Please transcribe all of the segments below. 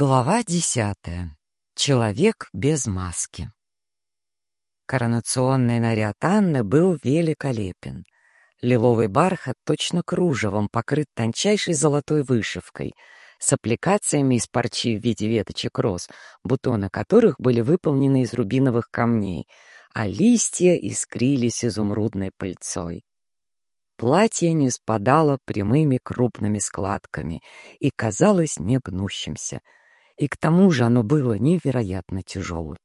Глава десятая. Человек без маски. Коронационный наряд Анны был великолепен. Лиловый бархат точно кружевом покрыт тончайшей золотой вышивкой, с аппликациями из парчи в виде веточек роз, бутоны которых были выполнены из рубиновых камней, а листья искрились изумрудной пыльцой. Платье не спадало прямыми крупными складками и казалось негнущимся — и к тому же оно было невероятно тяжелым.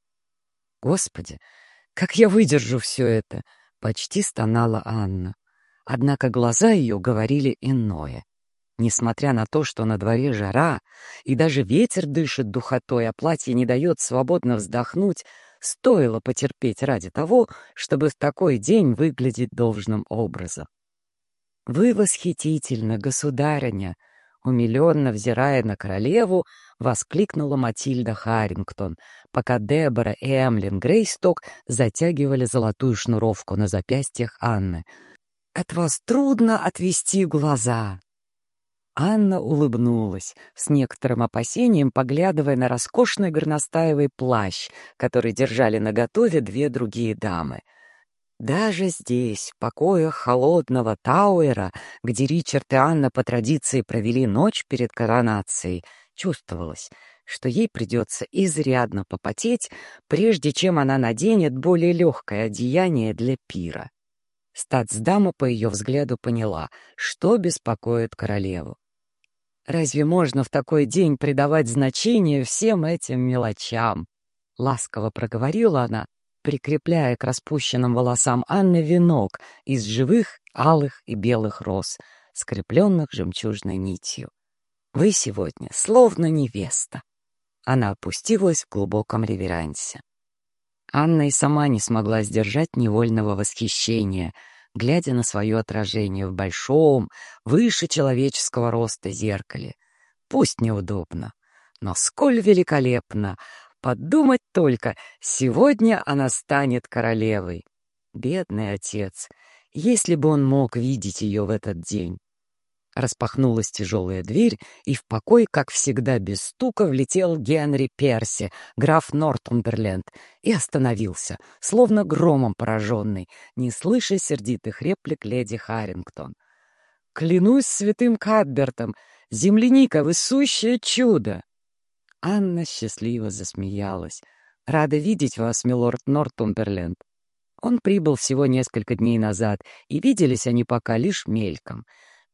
«Господи, как я выдержу все это!» — почти стонала Анна. Однако глаза ее говорили иное. Несмотря на то, что на дворе жара, и даже ветер дышит духотой, а платье не дает свободно вздохнуть, стоило потерпеть ради того, чтобы в такой день выглядеть должным образом. «Вы восхитительно, государыня!» Умиленно взирая на королеву, воскликнула Матильда Харрингтон, пока Дебора и Эмлин Грейсток затягивали золотую шнуровку на запястьях Анны. «От вас трудно отвести глаза!» Анна улыбнулась, с некоторым опасением поглядывая на роскошный горностаевый плащ, который держали наготове две другие дамы — даже здесь, в покоях холодного Тауэра, где Ричард и Анна по традиции провели ночь перед коронацией, чувствовалось, что ей придется изрядно попотеть, прежде чем она наденет более легкое одеяние для пира. Статсдама по ее взгляду поняла, что беспокоит королеву. «Разве можно в такой день придавать значение всем этим мелочам?» — ласково проговорила она, прикрепляя к распущенным волосам Анны венок из живых алых и белых роз, скрепленных жемчужной нитью. «Вы сегодня словно невеста». Она опустилась в глубоком реверансе. Анна и сама не смогла сдержать невольного восхищения, глядя на свое отражение в большом, выше человеческого роста зеркале. Пусть неудобно, но сколь великолепно Подумать только, сегодня она станет королевой. Бедный отец, если бы он мог видеть ее в этот день. Распахнулась тяжелая дверь, и в покой, как всегда, без стука влетел Генри Перси, граф Нортумберленд, и остановился, словно громом пораженный, не слыша сердитых реплик леди Харрингтон. «Клянусь святым Кадбертом, земляника — вы сущее чудо!» Анна счастливо засмеялась. «Рада видеть вас, милорд Нортумберленд». Он прибыл всего несколько дней назад, и виделись они пока лишь мельком.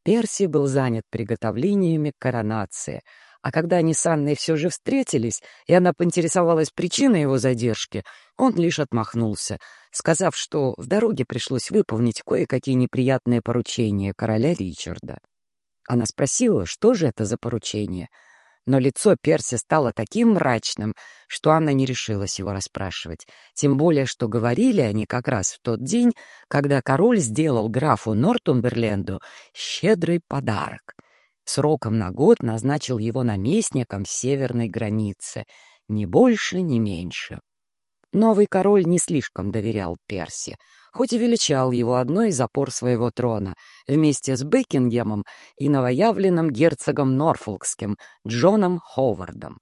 Перси был занят приготовлениями к коронации, а когда они с Анной все же встретились, и она поинтересовалась причиной его задержки, он лишь отмахнулся, сказав, что в дороге пришлось выполнить кое-какие неприятные поручения короля Ричарда. Она спросила, что же это за поручение — но лицо Перси стало таким мрачным, что Анна не решилась его расспрашивать. Тем более, что говорили они как раз в тот день, когда король сделал графу Нортумберленду щедрый подарок. Сроком на год назначил его наместником северной границы, ни больше, ни меньше. Новый король не слишком доверял Перси — хоть и величал его одной из опор своего трона, вместе с Бекингемом и новоявленным герцогом Норфолкским Джоном Ховардом.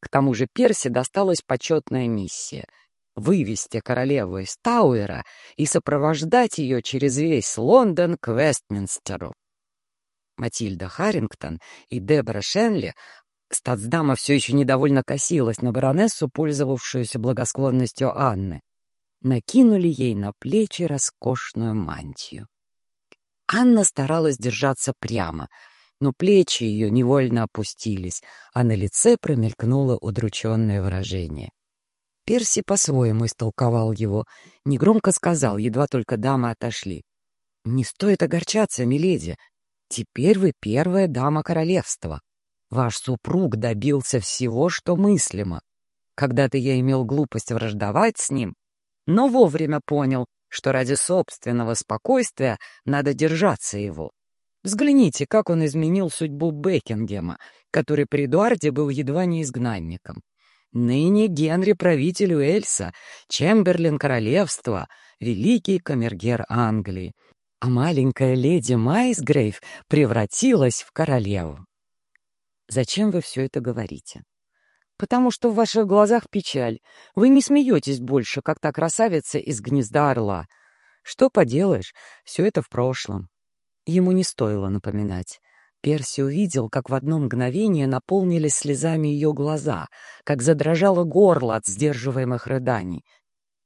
К тому же Перси досталась почетная миссия — вывести королеву из Тауэра и сопровождать ее через весь Лондон к Вестминстеру. Матильда Харрингтон и Дебора Шенли Статсдама все еще недовольно косилась на баронессу, пользовавшуюся благосклонностью Анны накинули ей на плечи роскошную мантию. Анна старалась держаться прямо, но плечи ее невольно опустились, а на лице промелькнуло удрученное выражение. Перси по-своему истолковал его, негромко сказал, едва только дамы отошли. «Не стоит огорчаться, миледи. Теперь вы первая дама королевства. Ваш супруг добился всего, что мыслимо. Когда-то я имел глупость враждовать с ним, но вовремя понял, что ради собственного спокойствия надо держаться его. Взгляните, как он изменил судьбу Бекингема, который при Эдуарде был едва не изгнанником. Ныне Генри правителю Эльса, Чемберлин королевства, великий камергер Англии. А маленькая леди Майсгрейв превратилась в королеву. Зачем вы все это говорите? потому что в ваших глазах печаль. Вы не смеетесь больше, как та красавица из гнезда орла. Что поделаешь, все это в прошлом. Ему не стоило напоминать. Перси увидел, как в одно мгновение наполнились слезами ее глаза, как задрожало горло от сдерживаемых рыданий.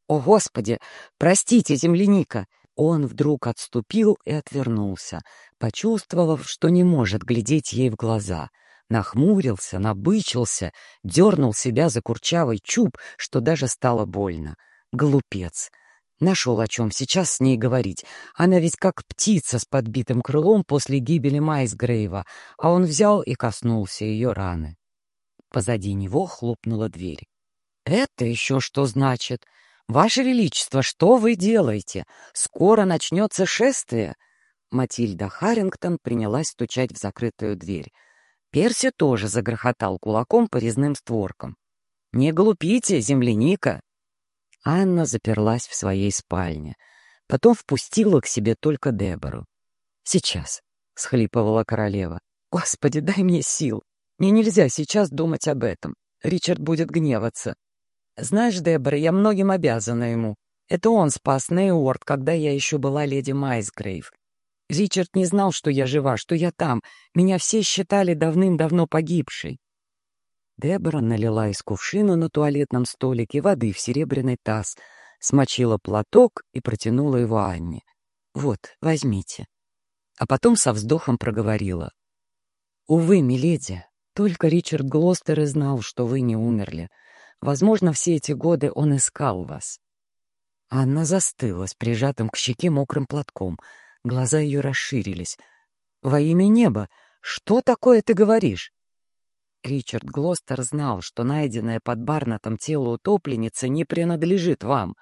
«О, Господи! Простите, земляника!» Он вдруг отступил и отвернулся, почувствовав, что не может глядеть ей в глаза. Нахмурился, набычился, дернул себя за курчавый чуб, что даже стало больно. Глупец! Нашел о чем сейчас с ней говорить. Она ведь как птица с подбитым крылом после гибели Майсгрейва, а он взял и коснулся ее раны. Позади него хлопнула дверь. «Это еще что значит? Ваше Величество, что вы делаете? Скоро начнется шествие!» Матильда Харрингтон принялась стучать в закрытую дверь. Перси тоже загрохотал кулаком по резным створкам. «Не глупите, земляника!» Анна заперлась в своей спальне. Потом впустила к себе только Дебору. «Сейчас», — схлипывала королева. «Господи, дай мне сил. Мне нельзя сейчас думать об этом. Ричард будет гневаться. Знаешь, Дебора, я многим обязана ему. Это он спас Нейуорд, когда я еще была леди Майсгрейв. Ричард не знал, что я жива, что я там. Меня все считали давным-давно погибшей. Дебора налила из кувшина на туалетном столике воды в серебряный таз, смочила платок и протянула его Анне. «Вот, возьмите». А потом со вздохом проговорила. «Увы, миледи, только Ричард Глостер и знал, что вы не умерли. Возможно, все эти годы он искал вас». Анна застыла с прижатым к щеке мокрым платком. Глаза ее расширились. «Во имя неба! Что такое ты говоришь?» Ричард Глостер знал, что найденное под Барнатом тело утопленницы не принадлежит вам.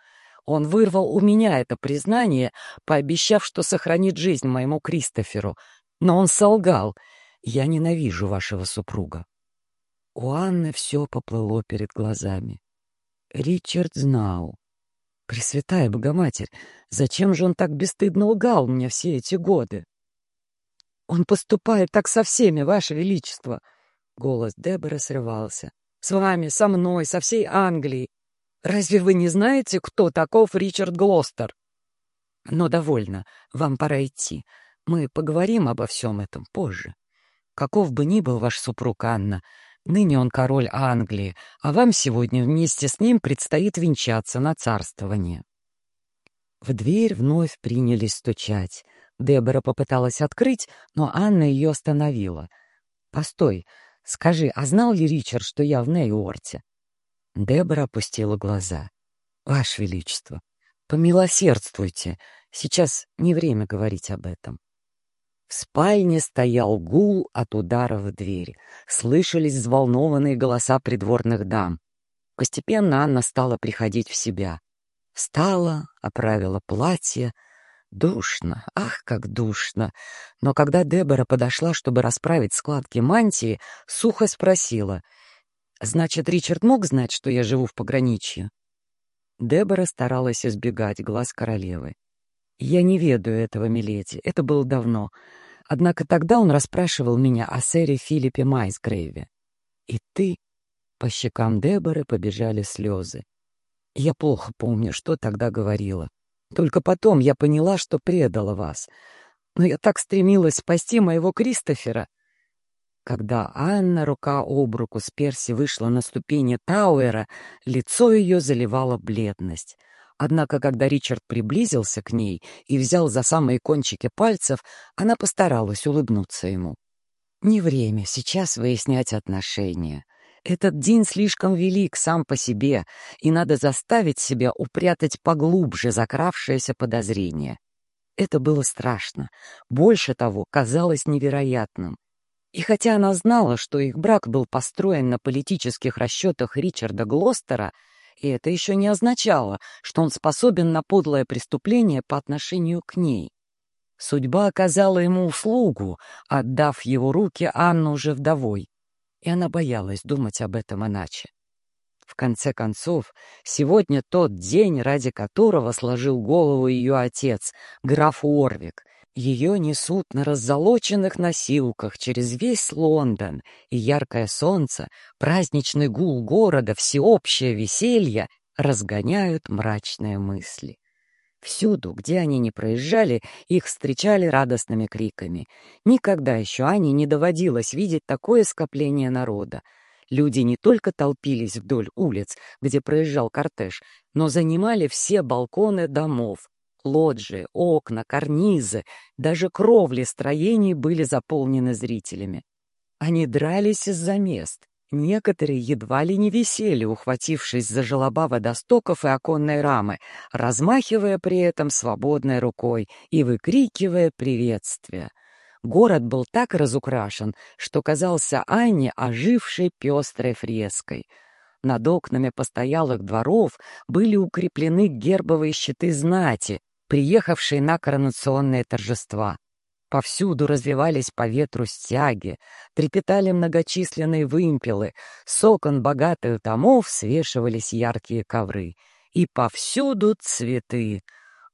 Он вырвал у меня это признание, пообещав, что сохранит жизнь моему Кристоферу. Но он солгал. Я ненавижу вашего супруга. У Анны все поплыло перед глазами. Ричард знал. Пресвятая Богоматерь, зачем же он так бесстыдно лгал мне все эти годы? Он поступает так со всеми, Ваше Величество — Голос Дебора срывался. «С вами, со мной, со всей Англией. Разве вы не знаете, кто таков Ричард Глостер?» «Но довольно. Вам пора идти. Мы поговорим обо всем этом позже. Каков бы ни был ваш супруг Анна, ныне он король Англии, а вам сегодня вместе с ним предстоит венчаться на царствование». В дверь вновь принялись стучать. Дебора попыталась открыть, но Анна ее остановила. «Постой, Скажи, а знал ли Ричард, что я в Нейуорте?» Дебора опустила глаза. «Ваше Величество, помилосердствуйте. Сейчас не время говорить об этом». В спальне стоял гул от удара в дверь. Слышались взволнованные голоса придворных дам. Постепенно Анна стала приходить в себя. Встала, оправила платье, Душно, ах, как душно. Но когда Дебора подошла, чтобы расправить складки мантии, сухо спросила. «Значит, Ричард мог знать, что я живу в пограничье?» Дебора старалась избегать глаз королевы. «Я не ведаю этого, миледи, это было давно. Однако тогда он расспрашивал меня о сэре Филиппе Майсгрейве. И ты...» По щекам Деборы побежали слезы. Я плохо помню, что тогда говорила. Только потом я поняла, что предала вас. Но я так стремилась спасти моего Кристофера. Когда Анна рука об руку с Перси вышла на ступени Тауэра, лицо ее заливало бледность. Однако, когда Ричард приблизился к ней и взял за самые кончики пальцев, она постаралась улыбнуться ему. «Не время сейчас выяснять отношения. Этот день слишком велик сам по себе, и надо заставить себя упрятать поглубже закравшееся подозрение. Это было страшно. Больше того, казалось невероятным. И хотя она знала, что их брак был построен на политических расчетах Ричарда Глостера, и это еще не означало, что он способен на подлое преступление по отношению к ней. Судьба оказала ему услугу, отдав его руки Анну уже вдовой и она боялась думать об этом иначе. В конце концов, сегодня тот день, ради которого сложил голову ее отец, граф Уорвик, Ее несут на раззолоченных носилках через весь Лондон, и яркое солнце, праздничный гул города, всеобщее веселье разгоняют мрачные мысли. Всюду, где они не проезжали, их встречали радостными криками. Никогда еще Ане не доводилось видеть такое скопление народа. Люди не только толпились вдоль улиц, где проезжал кортеж, но занимали все балконы домов, Лоджии, окна, карнизы, даже кровли строений были заполнены зрителями. Они дрались из-за мест. Некоторые едва ли не висели, ухватившись за желоба водостоков и оконной рамы, размахивая при этом свободной рукой и выкрикивая приветствия. Город был так разукрашен, что казался Анне ожившей пестрой фреской. Над окнами постоялых дворов были укреплены гербовые щиты знати, приехавшие на коронационные торжества. Повсюду развивались по ветру стяги, трепетали многочисленные вымпелы, с окон богатых домов свешивались яркие ковры. И повсюду цветы,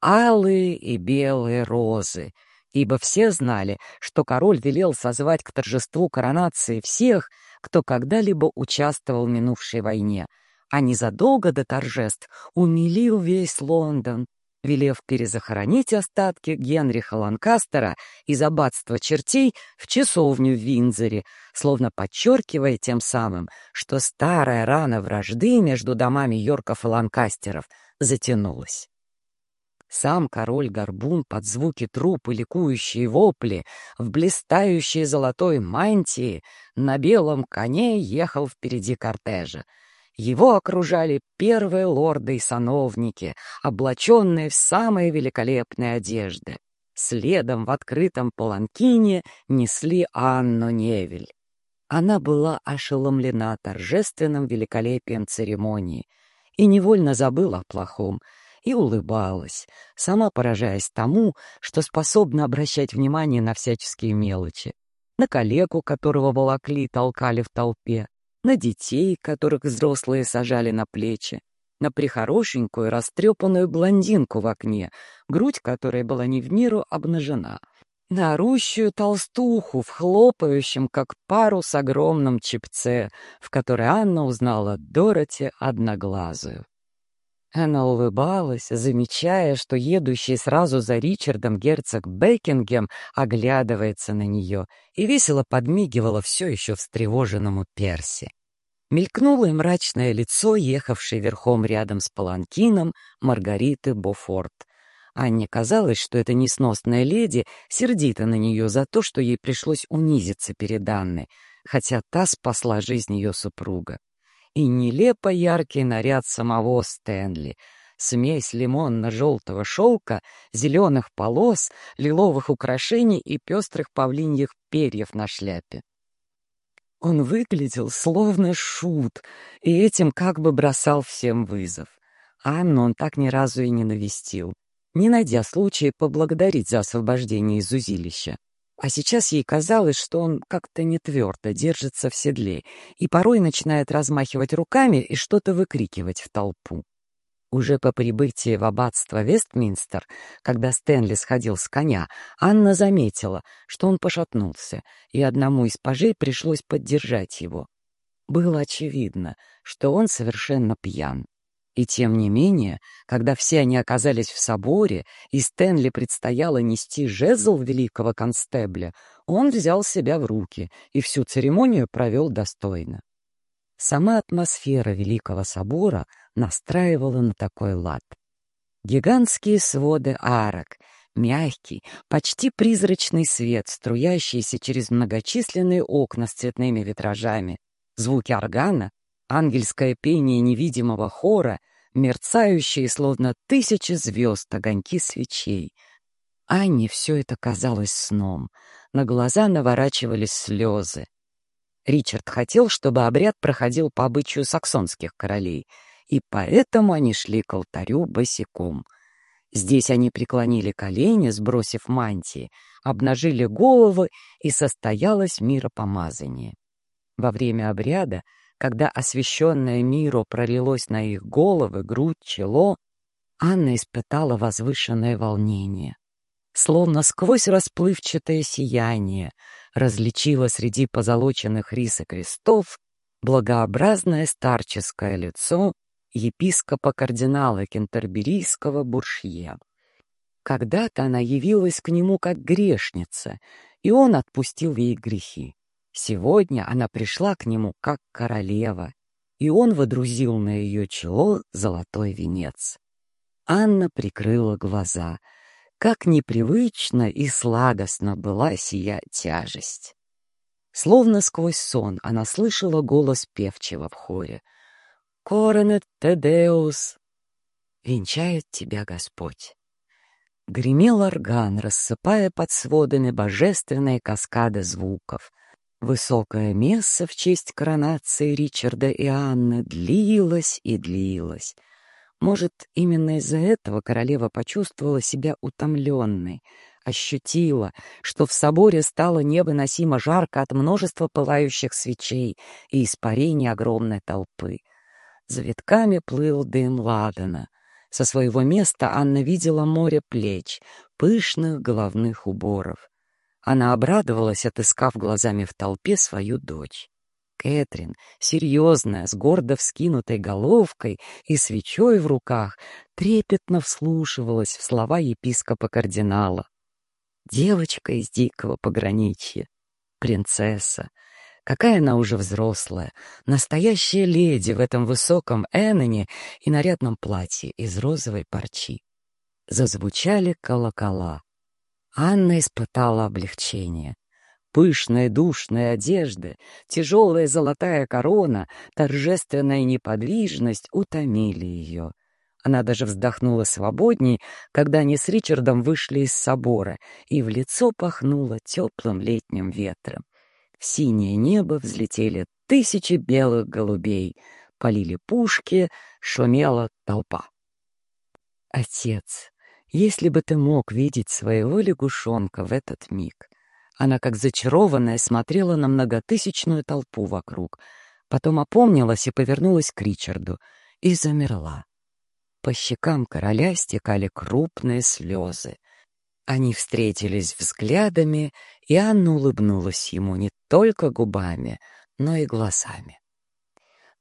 алые и белые розы, ибо все знали, что король велел созвать к торжеству коронации всех, кто когда-либо участвовал в минувшей войне, а незадолго до торжеств умилил весь Лондон, велев перезахоронить остатки Генриха Ланкастера из аббатства чертей в часовню в Винзоре, словно подчеркивая тем самым, что старая рана вражды между домами Йорков и Ланкастеров затянулась. Сам король-горбун под звуки труп и ликующие вопли в блистающей золотой мантии на белом коне ехал впереди кортежа — его окружали первые лорды и сановники, облаченные в самые великолепные одежды. Следом в открытом паланкине несли Анну Невель. Она была ошеломлена торжественным великолепием церемонии и невольно забыла о плохом, и улыбалась, сама поражаясь тому, что способна обращать внимание на всяческие мелочи. На коллегу, которого волокли толкали в толпе, на детей, которых взрослые сажали на плечи, на прихорошенькую растрепанную блондинку в окне, грудь которой была не в меру обнажена, на орущую толстуху в хлопающем, как парус, огромном чепце, в которой Анна узнала Дороти Одноглазую. Она улыбалась, замечая, что едущий сразу за Ричардом герцог Бекингем оглядывается на нее и весело подмигивала все еще встревоженному Перси. Мелькнуло и мрачное лицо, ехавшей верхом рядом с паланкином Маргариты Бофорт. Анне казалось, что эта несносная леди сердита на нее за то, что ей пришлось унизиться перед Анной, хотя та спасла жизнь ее супруга и нелепо яркий наряд самого Стэнли. Смесь лимонно-желтого шелка, зеленых полос, лиловых украшений и пестрых павлиньих перьев на шляпе. Он выглядел словно шут, и этим как бы бросал всем вызов. Анну он так ни разу и не навестил, не найдя случая поблагодарить за освобождение из узилища. А сейчас ей казалось, что он как-то не твердо держится в седле и порой начинает размахивать руками и что-то выкрикивать в толпу. Уже по прибытии в аббатство Вестминстер, когда Стэнли сходил с коня, Анна заметила, что он пошатнулся, и одному из пажей пришлось поддержать его. Было очевидно, что он совершенно пьян. И тем не менее, когда все они оказались в соборе, и Стэнли предстояло нести жезл великого констебля, он взял себя в руки и всю церемонию провел достойно. Сама атмосфера Великого собора настраивала на такой лад. Гигантские своды арок, мягкий, почти призрачный свет, струящийся через многочисленные окна с цветными витражами, звуки органа ангельское пение невидимого хора, мерцающие, словно тысячи звезд, огоньки свечей. Анне все это казалось сном. На глаза наворачивались слезы. Ричард хотел, чтобы обряд проходил по обычаю саксонских королей, и поэтому они шли к алтарю босиком. Здесь они преклонили колени, сбросив мантии, обнажили головы, и состоялось миропомазание. Во время обряда когда освещенное миру пролилось на их головы, грудь, чело, Анна испытала возвышенное волнение. словно сквозь расплывчатое сияние, различила среди позолоченных рис и крестов благообразное старческое лицо епископа-кардинала кентерберийского Буршье. Когда-то она явилась к нему как грешница, и он отпустил ей грехи. Сегодня она пришла к нему как королева, и он водрузил на ее чело золотой венец. Анна прикрыла глаза. Как непривычно и сладостно была сия тяжесть. Словно сквозь сон она слышала голос певчего в хоре. «Коронет Тедеус!» «Венчает тебя Господь!» Гремел орган, рассыпая под сводами божественные каскады звуков. Высокое место в честь коронации Ричарда и Анны длилось и длилось. Может, именно из-за этого королева почувствовала себя утомленной, ощутила, что в соборе стало невыносимо жарко от множества пылающих свечей и испарений огромной толпы. За витками плыл дым ладана. Со своего места Анна видела море плеч, пышных головных уборов. Она обрадовалась, отыскав глазами в толпе свою дочь. Кэтрин, серьезная, с гордо вскинутой головкой и свечой в руках, трепетно вслушивалась в слова епископа-кардинала. Девочка из дикого пограничья, принцесса, Какая она уже взрослая, настоящая леди в этом высоком Эноне и нарядном платье из розовой парчи. Зазвучали колокола. Анна испытала облегчение. Пышная душная одежда, тяжелая золотая корона, торжественная неподвижность утомили ее. Она даже вздохнула свободней, когда они с Ричардом вышли из собора, и в лицо пахнуло теплым летним ветром. В синее небо взлетели тысячи белых голубей, полили пушки, шумела толпа. Отец, если бы ты мог видеть своего лягушонка в этот миг. Она, как зачарованная, смотрела на многотысячную толпу вокруг, потом опомнилась и повернулась к Ричарду и замерла. По щекам короля стекали крупные слезы. Они встретились взглядами, и Анна улыбнулась ему не только губами, но и глазами.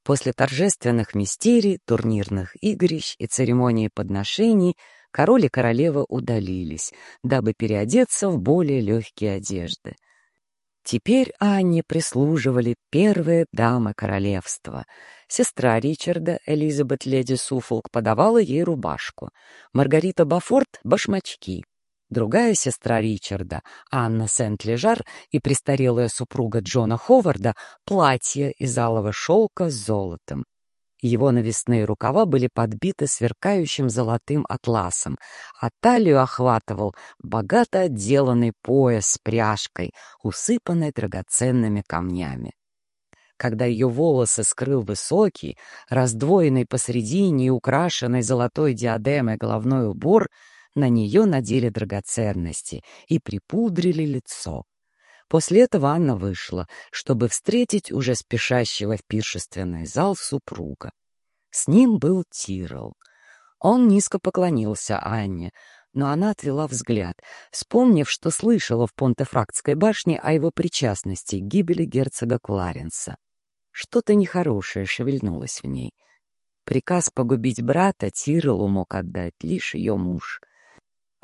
После торжественных мистерий, турнирных игрищ и церемонии подношений король и королева удалились, дабы переодеться в более легкие одежды. Теперь Анне прислуживали первые дамы королевства. Сестра Ричарда, Элизабет Леди Суфолк, подавала ей рубашку. Маргарита Бафорт — башмачки. Другая сестра Ричарда, Анна Сент-Лежар и престарелая супруга Джона Ховарда — платье из алого шелка с золотом. Его навесные рукава были подбиты сверкающим золотым атласом, а талию охватывал богато отделанный пояс с пряжкой, усыпанной драгоценными камнями. Когда ее волосы скрыл высокий, раздвоенный посредине и украшенный золотой диадемой головной убор — на нее надели драгоценности и припудрили лицо. После этого Анна вышла, чтобы встретить уже спешащего в пиршественный зал супруга. С ним был Тирол. Он низко поклонился Анне, но она отвела взгляд, вспомнив, что слышала в Понтефрактской башне о его причастности к гибели герцога Кларенса. Что-то нехорошее шевельнулось в ней. Приказ погубить брата Тиролу мог отдать лишь ее муж —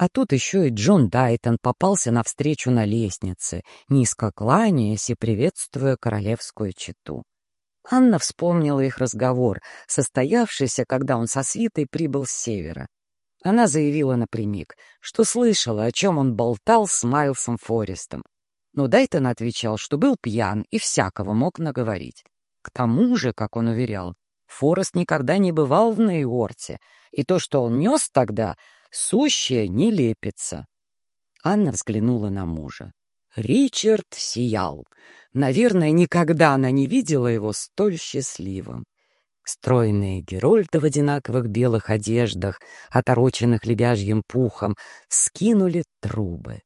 а тут еще и Джон Дайтон попался навстречу на лестнице, низко кланяясь и приветствуя королевскую чету. Анна вспомнила их разговор, состоявшийся, когда он со свитой прибыл с севера. Она заявила напрямик, что слышала, о чем он болтал с Майлсом Форестом. Но Дайтон отвечал, что был пьян и всякого мог наговорить. К тому же, как он уверял, Форест никогда не бывал в Нейорте, и то, что он нес тогда, Сущая не лепится. Анна взглянула на мужа. Ричард сиял. Наверное, никогда она не видела его столь счастливым. Стройные герольды в одинаковых белых одеждах, отороченных лебяжьим пухом, скинули трубы.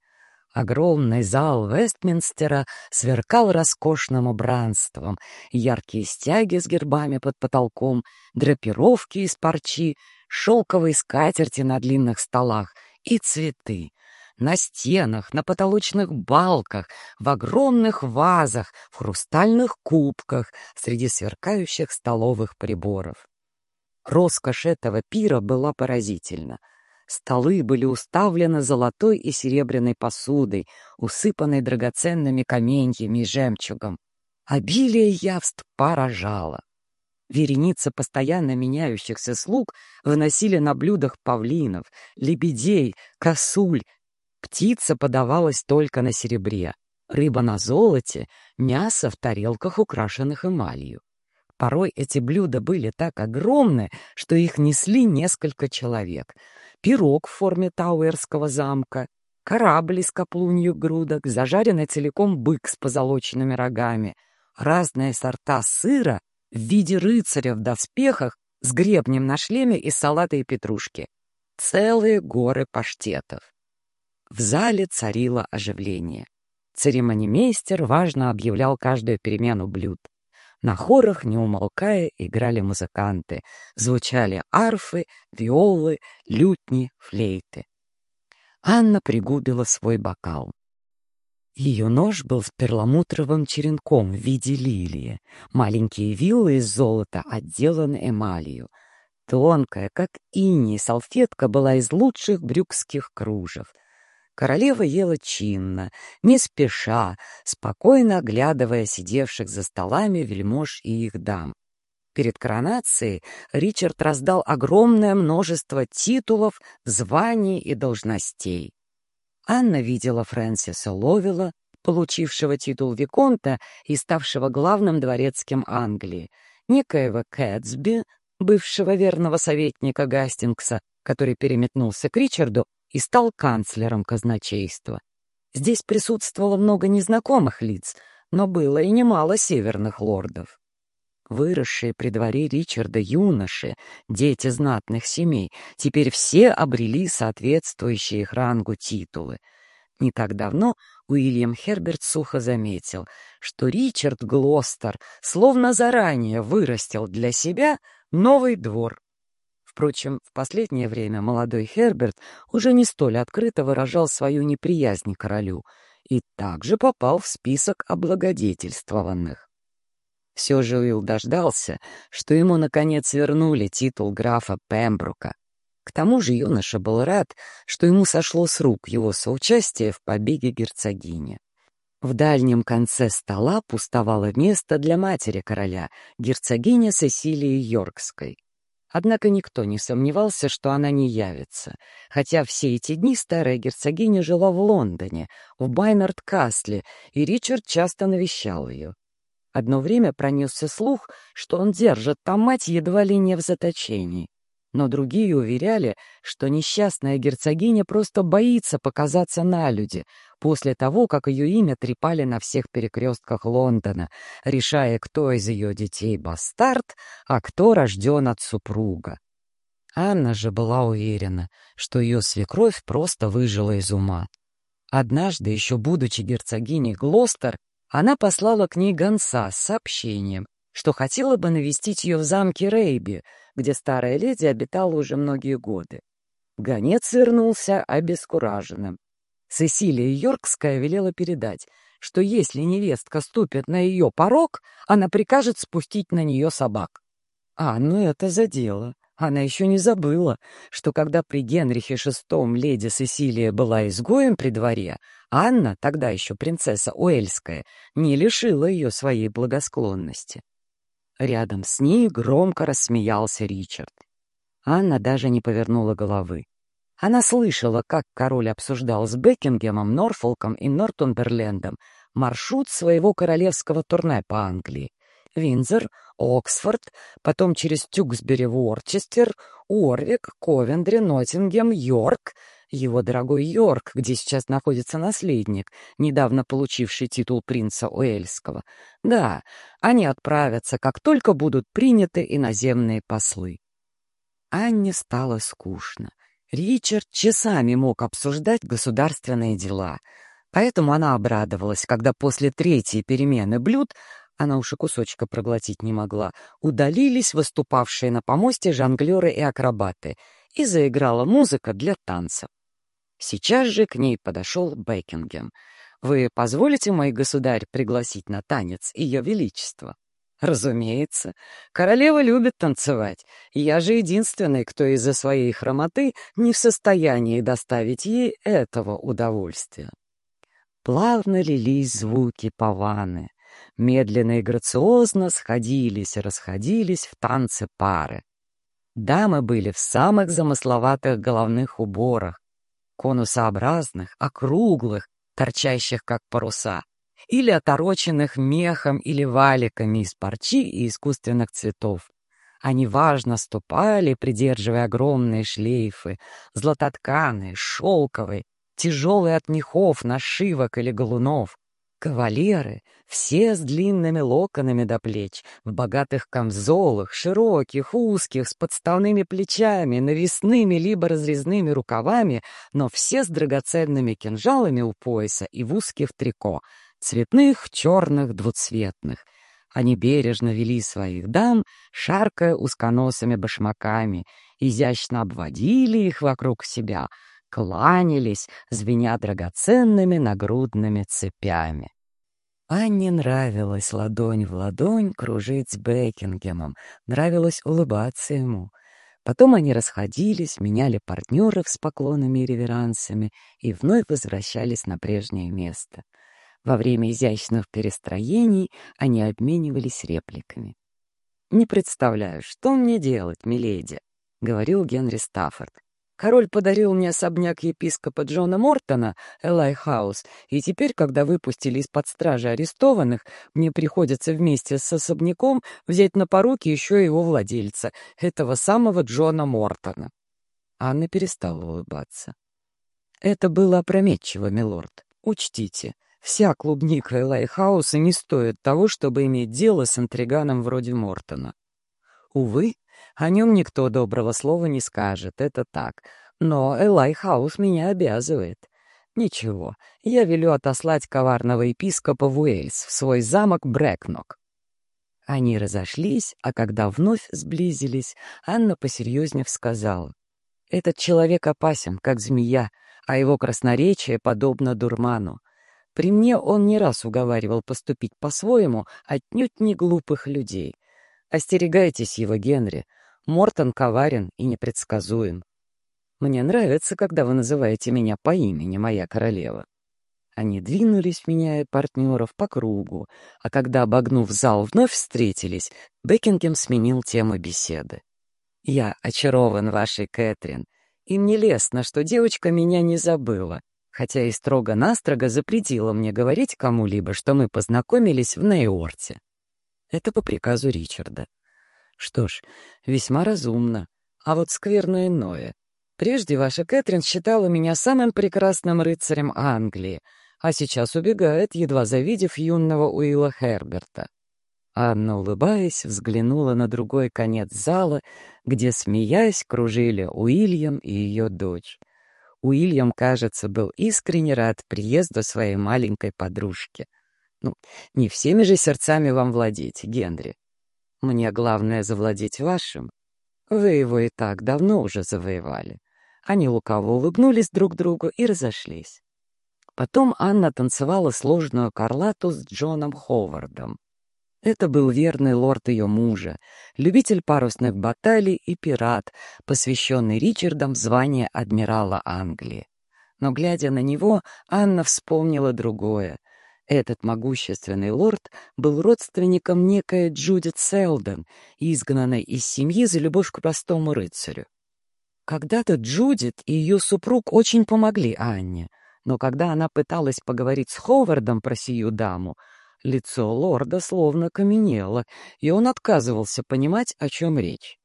Огромный зал Вестминстера сверкал роскошным убранством, яркие стяги с гербами под потолком, драпировки из парчи шелковые скатерти на длинных столах и цветы. на стенах, на потолочных балках, в огромных вазах, в хрустальных кубках, среди сверкающих столовых приборов. Роскошь этого пира была поразительна. Столы были уставлены золотой и серебряной посудой, усыпанной драгоценными каменьями и жемчугом. Обилие явств поражало. Вереница постоянно меняющихся слуг выносили на блюдах павлинов, лебедей, косуль. Птица подавалась только на серебре, рыба на золоте, мясо в тарелках, украшенных эмалью. Порой эти блюда были так огромны, что их несли несколько человек. Пирог в форме Тауэрского замка, корабль из каплунью грудок, зажаренный целиком бык с позолоченными рогами, разные сорта сыра в виде рыцаря в доспехах с гребнем на шлеме и салата и петрушки. Целые горы паштетов. В зале царило оживление. Церемонимейстер важно объявлял каждую перемену блюд. На хорах, не умолкая, играли музыканты. Звучали арфы, виолы, лютни, флейты. Анна пригубила свой бокал. Ее нож был с перламутровым черенком в виде лилии. Маленькие виллы из золота отделаны эмалью. Тонкая, как иней, салфетка была из лучших брюкских кружев. Королева ела чинно, не спеша, спокойно оглядывая сидевших за столами вельмож и их дам. Перед коронацией Ричард раздал огромное множество титулов, званий и должностей. Анна видела Фрэнсиса Ловела, получившего титул Виконта и ставшего главным дворецким Англии, некоего Кэтсби, бывшего верного советника Гастингса, который переметнулся к Ричарду и стал канцлером казначейства. Здесь присутствовало много незнакомых лиц, но было и немало северных лордов. Выросшие при дворе Ричарда юноши, дети знатных семей, теперь все обрели соответствующие их рангу титулы. Не так давно Уильям Херберт сухо заметил, что Ричард Глостер словно заранее вырастил для себя новый двор. Впрочем, в последнее время молодой Херберт уже не столь открыто выражал свою неприязнь королю и также попал в список облагодетельствованных. Все же Уилл дождался, что ему, наконец, вернули титул графа Пембрука. К тому же юноша был рад, что ему сошло с рук его соучастие в побеге герцогини. В дальнем конце стола пустовало место для матери короля, герцогини Сесилии Йоркской. Однако никто не сомневался, что она не явится, хотя все эти дни старая герцогиня жила в Лондоне, в Байнард-Касле, и Ричард часто навещал ее. Одно время пронесся слух, что он держит там мать едва ли не в заточении. Но другие уверяли, что несчастная герцогиня просто боится показаться на люди после того, как ее имя трепали на всех перекрестках Лондона, решая, кто из ее детей бастард, а кто рожден от супруга. Анна же была уверена, что ее свекровь просто выжила из ума. Однажды, еще будучи герцогиней Глостер, она послала к ней гонца с сообщением, что хотела бы навестить ее в замке Рейби, где старая леди обитала уже многие годы. Гонец вернулся обескураженным. Сесилия Йоркская велела передать, что если невестка ступит на ее порог, она прикажет спустить на нее собак. А, ну это за дело. Она еще не забыла, что когда при Генрихе VI леди Сесилия была изгоем при дворе, Анна, тогда еще принцесса Уэльская, не лишила ее своей благосклонности. Рядом с ней громко рассмеялся Ричард. Анна даже не повернула головы. Она слышала, как король обсуждал с Бекингемом, Норфолком и Нортумберлендом маршрут своего королевского турне по Англии. Виндзор, Оксфорд, потом через Тюксбери в Уорчестер, Уорвик, Ковендри, Ноттингем, Йорк, его дорогой Йорк, где сейчас находится наследник, недавно получивший титул принца Уэльского. Да, они отправятся, как только будут приняты иноземные послы. Анне стало скучно. Ричард часами мог обсуждать государственные дела, поэтому она обрадовалась, когда после третьей перемены блюд она уж и кусочка проглотить не могла, удалились выступавшие на помосте жонглеры и акробаты, и заиграла музыка для танцев. Сейчас же к ней подошел Бекингем. «Вы позволите, мой государь, пригласить на танец Ее Величество?» Разумеется. Королева любит танцевать. Я же единственный, кто из-за своей хромоты не в состоянии доставить ей этого удовольствия. Плавно лились звуки паваны. Медленно и грациозно сходились и расходились в танце пары. Дамы были в самых замысловатых головных уборах, конусообразных, округлых, торчащих как паруса, или отороченных мехом или валиками из парчи и искусственных цветов. Они важно ступали, придерживая огромные шлейфы, златотканые, шелковые, тяжелые от мехов, нашивок или галунов. Кавалеры, все с длинными локонами до плеч, в богатых камзолах, широких, узких, с подставными плечами, навесными либо разрезными рукавами, но все с драгоценными кинжалами у пояса и в узких трико, цветных, черных, двуцветных. Они бережно вели своих дам, шаркая узконосыми башмаками, изящно обводили их вокруг себя — кланялись, звеня драгоценными нагрудными цепями. Анне нравилось ладонь в ладонь кружить с Бекингемом, нравилось улыбаться ему. Потом они расходились, меняли партнеров с поклонами и реверансами и вновь возвращались на прежнее место. Во время изящных перестроений они обменивались репликами. «Не представляю, что мне делать, миледи», — говорил Генри Стаффорд. Король подарил мне особняк епископа Джона Мортона, Элай Хаус, и теперь, когда выпустили из-под стражи арестованных, мне приходится вместе с особняком взять на поруки еще его владельца, этого самого Джона Мортона. Анна перестала улыбаться. Это было опрометчиво, милорд. Учтите, вся клубника Элай Хауса не стоит того, чтобы иметь дело с интриганом вроде Мортона. Увы, о нем никто доброго слова не скажет, это так. Но Элай Хаус меня обязывает. Ничего, я велю отослать коварного епископа в Уэльс, в свой замок Брэкнок. Они разошлись, а когда вновь сблизились, Анна посерьезнее сказала. «Этот человек опасен, как змея, а его красноречие подобно дурману. При мне он не раз уговаривал поступить по-своему, отнюдь не глупых людей. Остерегайтесь его, Генри. Мортон коварен и непредсказуем. Мне нравится, когда вы называете меня по имени, моя королева. Они двинулись, меняя партнеров по кругу, а когда, обогнув зал, вновь встретились, Бекингем сменил тему беседы. «Я очарован вашей Кэтрин, и мне лестно, что девочка меня не забыла, хотя и строго-настрого запретила мне говорить кому-либо, что мы познакомились в Нейорте». Это по приказу Ричарда. Что ж, весьма разумно. А вот скверно иное. Прежде ваша Кэтрин считала меня самым прекрасным рыцарем Англии, а сейчас убегает, едва завидев юного Уилла Херберта. Анна, улыбаясь, взглянула на другой конец зала, где, смеясь, кружили Уильям и ее дочь. Уильям, кажется, был искренне рад приезду своей маленькой подружки. Ну, не всеми же сердцами вам владеть, Генри. Мне главное завладеть вашим. Вы его и так давно уже завоевали. Они лукаво улыбнулись друг другу и разошлись. Потом Анна танцевала сложную карлату с Джоном Ховардом. Это был верный лорд ее мужа, любитель парусных баталий и пират, посвященный Ричардам в звание адмирала Англии. Но, глядя на него, Анна вспомнила другое — этот могущественный лорд был родственником некой Джудит Селден, изгнанной из семьи за любовь к простому рыцарю. Когда-то Джудит и ее супруг очень помогли Анне, но когда она пыталась поговорить с Ховардом про сию даму, лицо лорда словно каменело, и он отказывался понимать, о чем речь.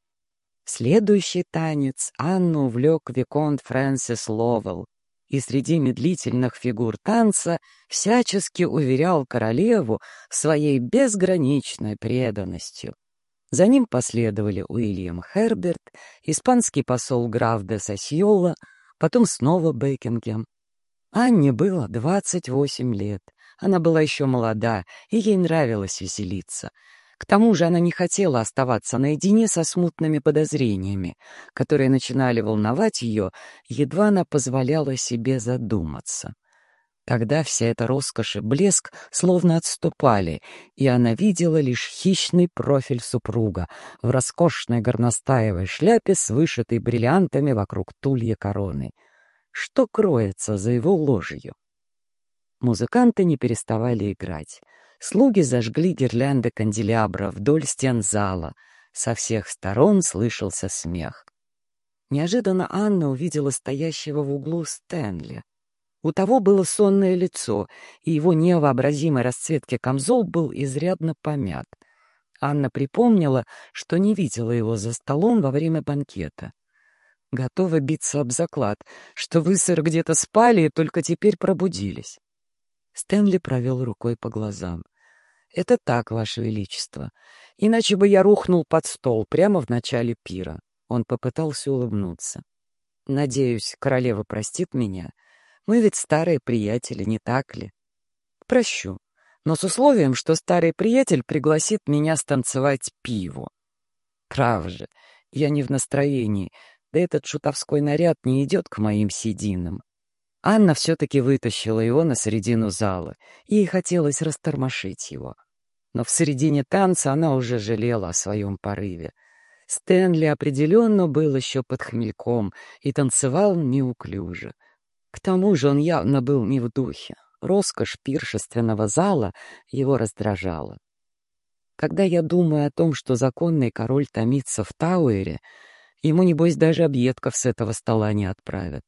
Следующий танец Анну увлек Виконт Фрэнсис Ловелл, и среди медлительных фигур танца всячески уверял королеву своей безграничной преданностью. За ним последовали Уильям Херберт, испанский посол граф де Сосьола, потом снова Бекингем. Анне было 28 лет. Она была еще молода, и ей нравилось веселиться. К тому же она не хотела оставаться наедине со смутными подозрениями, которые начинали волновать ее, едва она позволяла себе задуматься. Тогда вся эта роскошь и блеск словно отступали, и она видела лишь хищный профиль супруга в роскошной горностаевой шляпе с вышитой бриллиантами вокруг тулья короны. Что кроется за его ложью? Музыканты не переставали играть. Слуги зажгли гирлянды канделябра вдоль стен зала. Со всех сторон слышался смех. Неожиданно Анна увидела стоящего в углу Стэнли. У того было сонное лицо, и его невообразимой расцветки камзол был изрядно помят. Анна припомнила, что не видела его за столом во время банкета. Готова биться об заклад, что вы, сэр, где-то спали и только теперь пробудились. Стэнли провел рукой по глазам. «Это так, Ваше Величество. Иначе бы я рухнул под стол прямо в начале пира». Он попытался улыбнуться. «Надеюсь, королева простит меня». Мы ведь старые приятели, не так ли? Прощу, но с условием, что старый приятель пригласит меня станцевать пиво. Прав же, я не в настроении, да этот шутовской наряд не идет к моим сединам. Анна все-таки вытащила его на середину зала, ей хотелось растормошить его. Но в середине танца она уже жалела о своем порыве. Стэнли определенно был еще под хмельком и танцевал неуклюже — к тому же он явно был не в духе. Роскошь пиршественного зала его раздражала. Когда я думаю о том, что законный король томится в Тауэре, ему, небось, даже объедков с этого стола не отправят.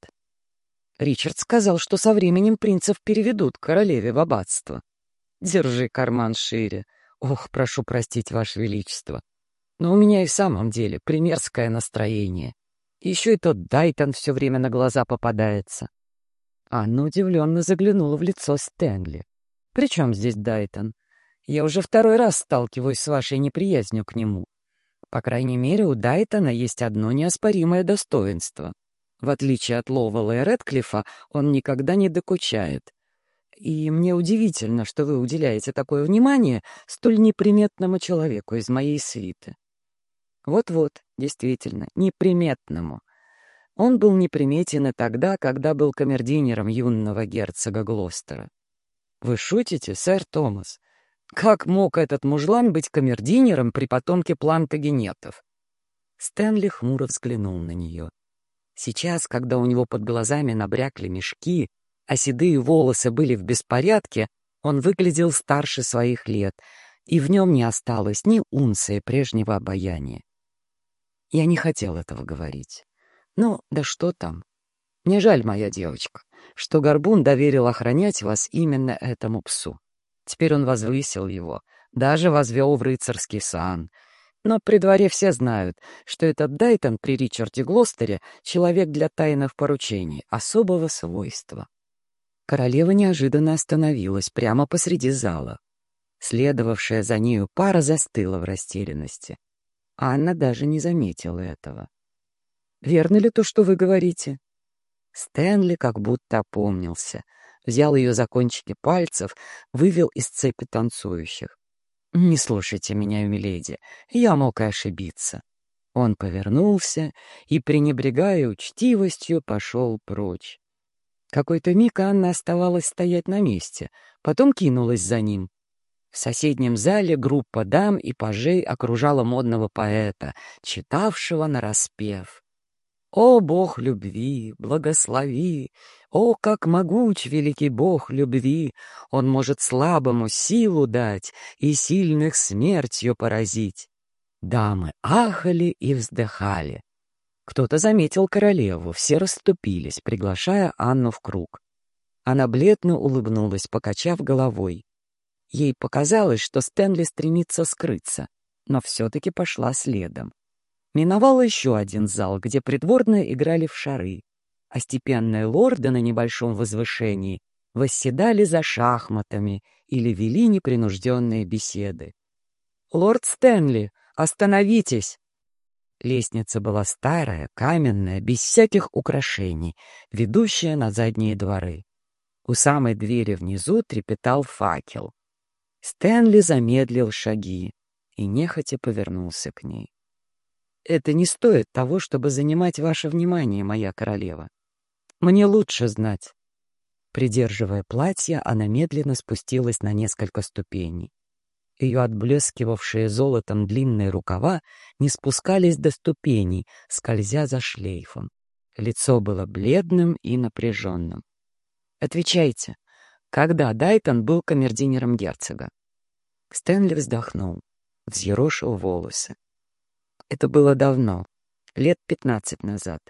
Ричард сказал, что со временем принцев переведут королеве в аббатство. Держи карман шире. Ох, прошу простить, Ваше Величество. Но у меня и в самом деле примерское настроение. Еще и тот Дайтон все время на глаза попадается. Анна удивленно заглянула в лицо Стэнли. «При чем здесь Дайтон? Я уже второй раз сталкиваюсь с вашей неприязнью к нему. По крайней мере, у Дайтона есть одно неоспоримое достоинство. В отличие от Ловела и Редклифа, он никогда не докучает. И мне удивительно, что вы уделяете такое внимание столь неприметному человеку из моей свиты. Вот-вот, действительно, неприметному. Он был неприметен и тогда, когда был камердинером юного герцога Глостера. «Вы шутите, сэр Томас? Как мог этот мужлан быть камердинером при потомке плантагенетов?» Стэнли хмуро взглянул на нее. Сейчас, когда у него под глазами набрякли мешки, а седые волосы были в беспорядке, он выглядел старше своих лет, и в нем не осталось ни унции прежнего обаяния. Я не хотел этого говорить. Ну, да что там. Мне жаль, моя девочка, что Горбун доверил охранять вас именно этому псу. Теперь он возвысил его, даже возвел в рыцарский сан. Но при дворе все знают, что этот Дайтон при Ричарде Глостере — человек для тайных поручений, особого свойства. Королева неожиданно остановилась прямо посреди зала. Следовавшая за нею пара застыла в растерянности. Анна даже не заметила этого. Верно ли то, что вы говорите?» Стэнли как будто опомнился, взял ее за кончики пальцев, вывел из цепи танцующих. «Не слушайте меня, миледи, я мог и ошибиться». Он повернулся и, пренебрегая учтивостью, пошел прочь. Какой-то миг Анна оставалась стоять на месте, потом кинулась за ним. В соседнем зале группа дам и пажей окружала модного поэта, читавшего нараспев. О, Бог любви, благослови! О, как могуч великий Бог любви! Он может слабому силу дать и сильных смертью поразить. Дамы ахали и вздыхали. Кто-то заметил королеву, все расступились, приглашая Анну в круг. Она бледно улыбнулась, покачав головой. Ей показалось, что Стэнли стремится скрыться, но все-таки пошла следом. Миновала еще один зал, где придворные играли в шары, а степенные лорды на небольшом возвышении восседали за шахматами или вели непринужденные беседы. «Лорд Стэнли, остановитесь!» Лестница была старая, каменная, без всяких украшений, ведущая на задние дворы. У самой двери внизу трепетал факел. Стэнли замедлил шаги. и нехотя повернулся к ней. «Это не стоит того, чтобы занимать ваше внимание, моя королева. Мне лучше знать». Придерживая платье, она медленно спустилась на несколько ступеней. Ее отблескивавшие золотом длинные рукава не спускались до ступеней, скользя за шлейфом. Лицо было бледным и напряженным. «Отвечайте, когда Дайтон был камердинером герцога?» Стэнли вздохнул, взъерошил волосы. «Это было давно, лет пятнадцать назад.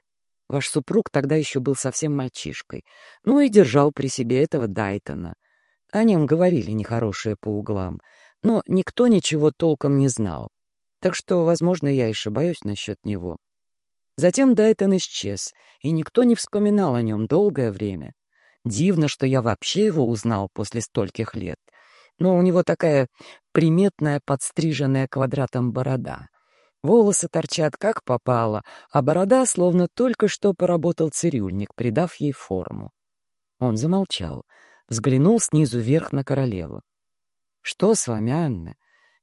Ваш супруг тогда еще был совсем мальчишкой, ну и держал при себе этого Дайтона. О нем говорили нехорошие по углам, но никто ничего толком не знал. Так что, возможно, я и ошибаюсь насчет него. Затем Дайтон исчез, и никто не вспоминал о нем долгое время. Дивно, что я вообще его узнал после стольких лет. Но у него такая приметная подстриженная квадратом борода. Волосы торчат как попало, а борода словно только что поработал цирюльник, придав ей форму. Он замолчал, взглянул снизу вверх на королеву. «Что с вами, Анна?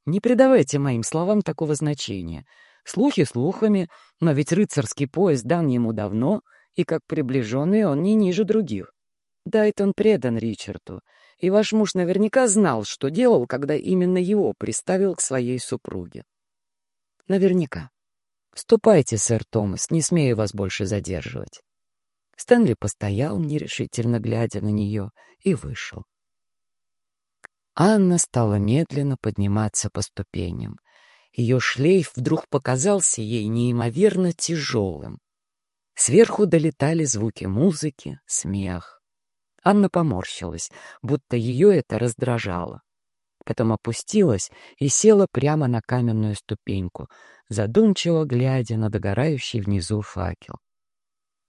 Не придавайте моим словам такого значения. Слухи слухами, но ведь рыцарский пояс дан ему давно, и как приближенный он не ниже других. Дайтон предан Ричарду, и ваш муж наверняка знал, что делал, когда именно его приставил к своей супруге. Наверняка. Ступайте, сэр Томас, не смею вас больше задерживать. Стэнли постоял, нерешительно глядя на нее, и вышел. Анна стала медленно подниматься по ступеням. Ее шлейф вдруг показался ей неимоверно тяжелым. Сверху долетали звуки музыки, смех. Анна поморщилась, будто ее это раздражало. Потом опустилась и села прямо на каменную ступеньку, задумчиво глядя на догорающий внизу факел.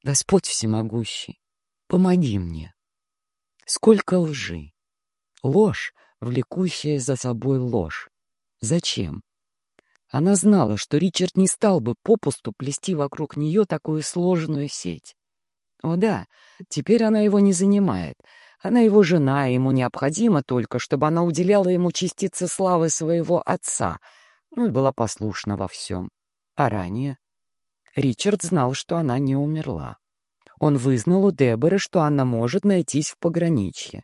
«Господь всемогущий, помоги мне!» Сколько лжи! Ложь влекущая за собой ложь. Зачем? Она знала, что Ричард не стал бы попусту плести вокруг нее такую сложную сеть. О да, теперь она его не занимает. Она его жена, ему необходимо только, чтобы она уделяла ему частицы славы своего отца, ну и была послушна во всем. А ранее? Ричард знал, что она не умерла. Он вызнал у Деборы, что она может найтись в пограничье.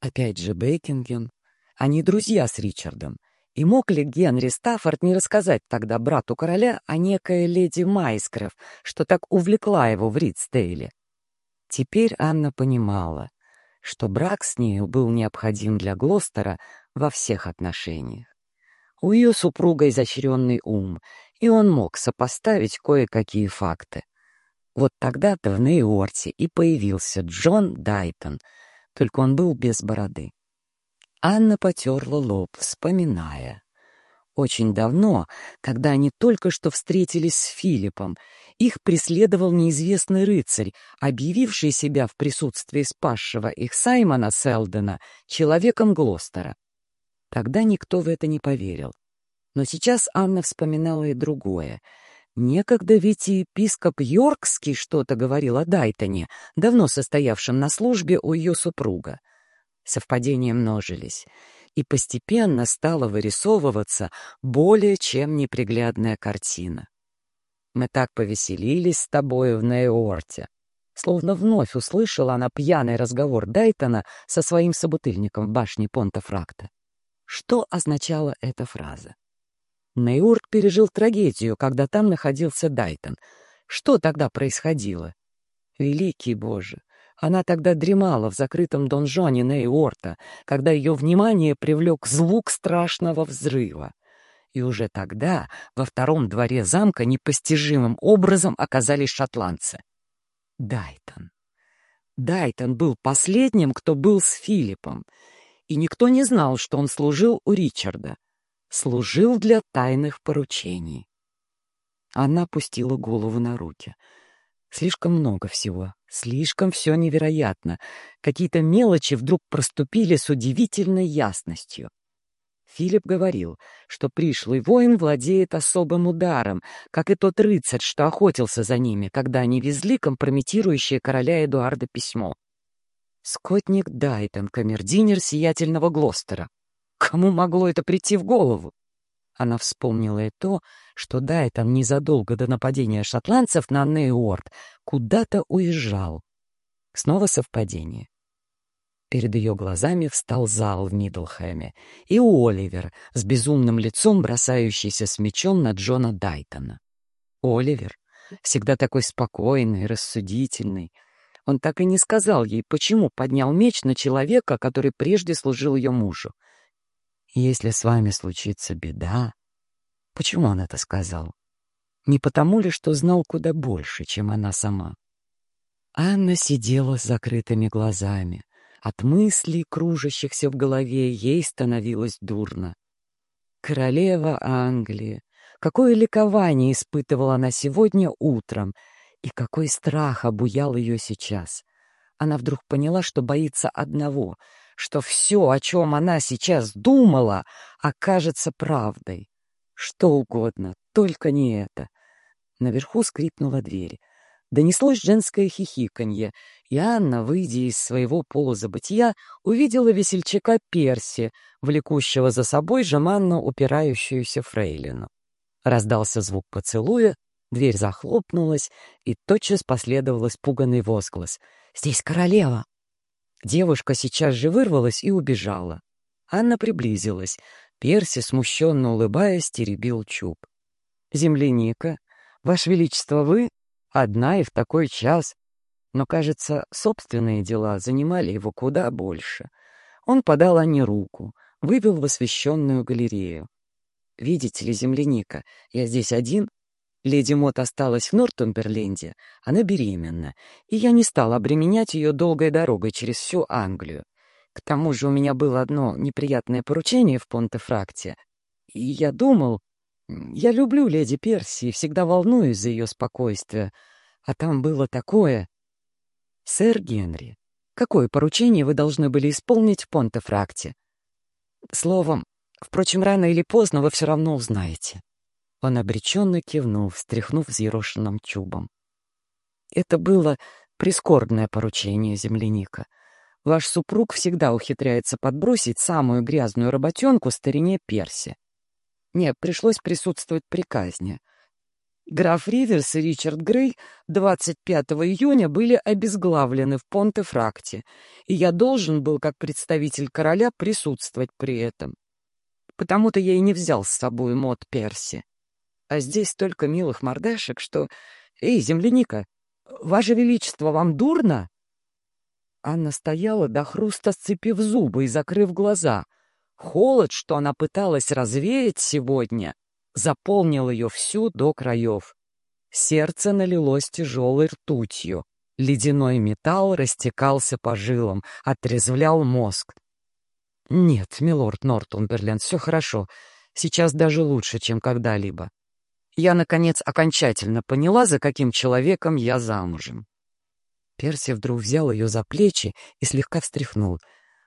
Опять же Бекинген, они друзья с Ричардом. И мог ли Генри Стаффорд не рассказать тогда брату короля о некой леди Майскреф, что так увлекла его в Ридстейле? Теперь Анна понимала, что брак с нею был необходим для Глостера во всех отношениях. У ее супруга изощренный ум, и он мог сопоставить кое-какие факты. Вот тогда-то в Нейорте и появился Джон Дайтон, только он был без бороды. Анна потерла лоб, вспоминая. Очень давно, когда они только что встретились с Филиппом, их преследовал неизвестный рыцарь, объявивший себя в присутствии спасшего их Саймона Селдена человеком Глостера. Тогда никто в это не поверил. Но сейчас Анна вспоминала и другое. Некогда ведь и епископ Йоркский что-то говорил о Дайтоне, давно состоявшем на службе у ее супруга. Совпадения множились, и постепенно стала вырисовываться более чем неприглядная картина. Мы так повеселились с тобою в Нейорте. Словно вновь услышала она пьяный разговор Дайтона со своим собутыльником в башне Понта-Фракта. Что означала эта фраза? Нейорт пережил трагедию, когда там находился Дайтон. Что тогда происходило? Великий Боже! Она тогда дремала в закрытом донжоне Нейорта, когда ее внимание привлек звук страшного взрыва. И уже тогда во втором дворе замка непостижимым образом оказались шотландцы. Дайтон. Дайтон был последним, кто был с Филиппом, и никто не знал, что он служил у Ричарда. Служил для тайных поручений. Она пустила голову на руки — Слишком много всего, слишком все невероятно. Какие-то мелочи вдруг проступили с удивительной ясностью. Филипп говорил, что пришлый воин владеет особым ударом, как и тот рыцарь, что охотился за ними, когда они везли компрометирующее короля Эдуарда письмо. Скотник Дайтон, камердинер сиятельного Глостера. Кому могло это прийти в голову? Она вспомнила и то, что Дайтон незадолго до нападения шотландцев на Нейорд куда-то уезжал. Снова совпадение. Перед ее глазами встал зал в Мидлхэме и Оливер с безумным лицом, бросающийся с мечом на Джона Дайтона. Оливер, всегда такой спокойный, рассудительный. Он так и не сказал ей, почему поднял меч на человека, который прежде служил ее мужу. «Если с вами случится беда...» Почему он это сказал? Не потому ли, что знал куда больше, чем она сама? Анна сидела с закрытыми глазами. От мыслей, кружащихся в голове, ей становилось дурно. Королева Англии. Какое ликование испытывала она сегодня утром, и какой страх обуял ее сейчас. Она вдруг поняла, что боится одного — что все, о чем она сейчас думала, окажется правдой. Что угодно, только не это. Наверху скрипнула дверь. Донеслось женское хихиканье, и Анна, выйдя из своего полузабытия, увидела весельчака Перси, влекущего за собой жеманно упирающуюся фрейлину. Раздался звук поцелуя, дверь захлопнулась, и тотчас последовал испуганный возглас. «Здесь королева!» Девушка сейчас же вырвалась и убежала. Анна приблизилась. Перси, смущенно улыбаясь, теребил чуб. «Земляника, Ваше Величество, вы одна и в такой час». Но, кажется, собственные дела занимали его куда больше. Он подал Анне руку, вывел в освещенную галерею. «Видите ли, земляника, я здесь один, Леди Мот осталась в Нортумберленде, она беременна, и я не стал обременять ее долгой дорогой через всю Англию. К тому же у меня было одно неприятное поручение в Понтефракте, и я думал... Я люблю леди Перси и всегда волнуюсь за ее спокойствие. А там было такое... Сэр Генри, какое поручение вы должны были исполнить в Понтефракте? Словом, впрочем, рано или поздно вы все равно узнаете. Он обреченно кивнул, встряхнув взъерошенным чубом. Это было прискорбное поручение земляника. Ваш супруг всегда ухитряется подбросить самую грязную работенку старине Перси. Нет, пришлось присутствовать при казни. Граф Риверс и Ричард Грей 25 июня были обезглавлены в Понте-Фракте, и я должен был, как представитель короля, присутствовать при этом. Потому-то я и не взял с собой мод Перси а здесь столько милых мордашек, что... Эй, земляника, ваше величество, вам дурно?» Анна стояла до хруста, сцепив зубы и закрыв глаза. Холод, что она пыталась развеять сегодня, заполнил ее всю до краев. Сердце налилось тяжелой ртутью. Ледяной металл растекался по жилам, отрезвлял мозг. «Нет, милорд Нортумберленд, все хорошо. Сейчас даже лучше, чем когда-либо я, наконец, окончательно поняла, за каким человеком я замужем. Перси вдруг взял ее за плечи и слегка встряхнул.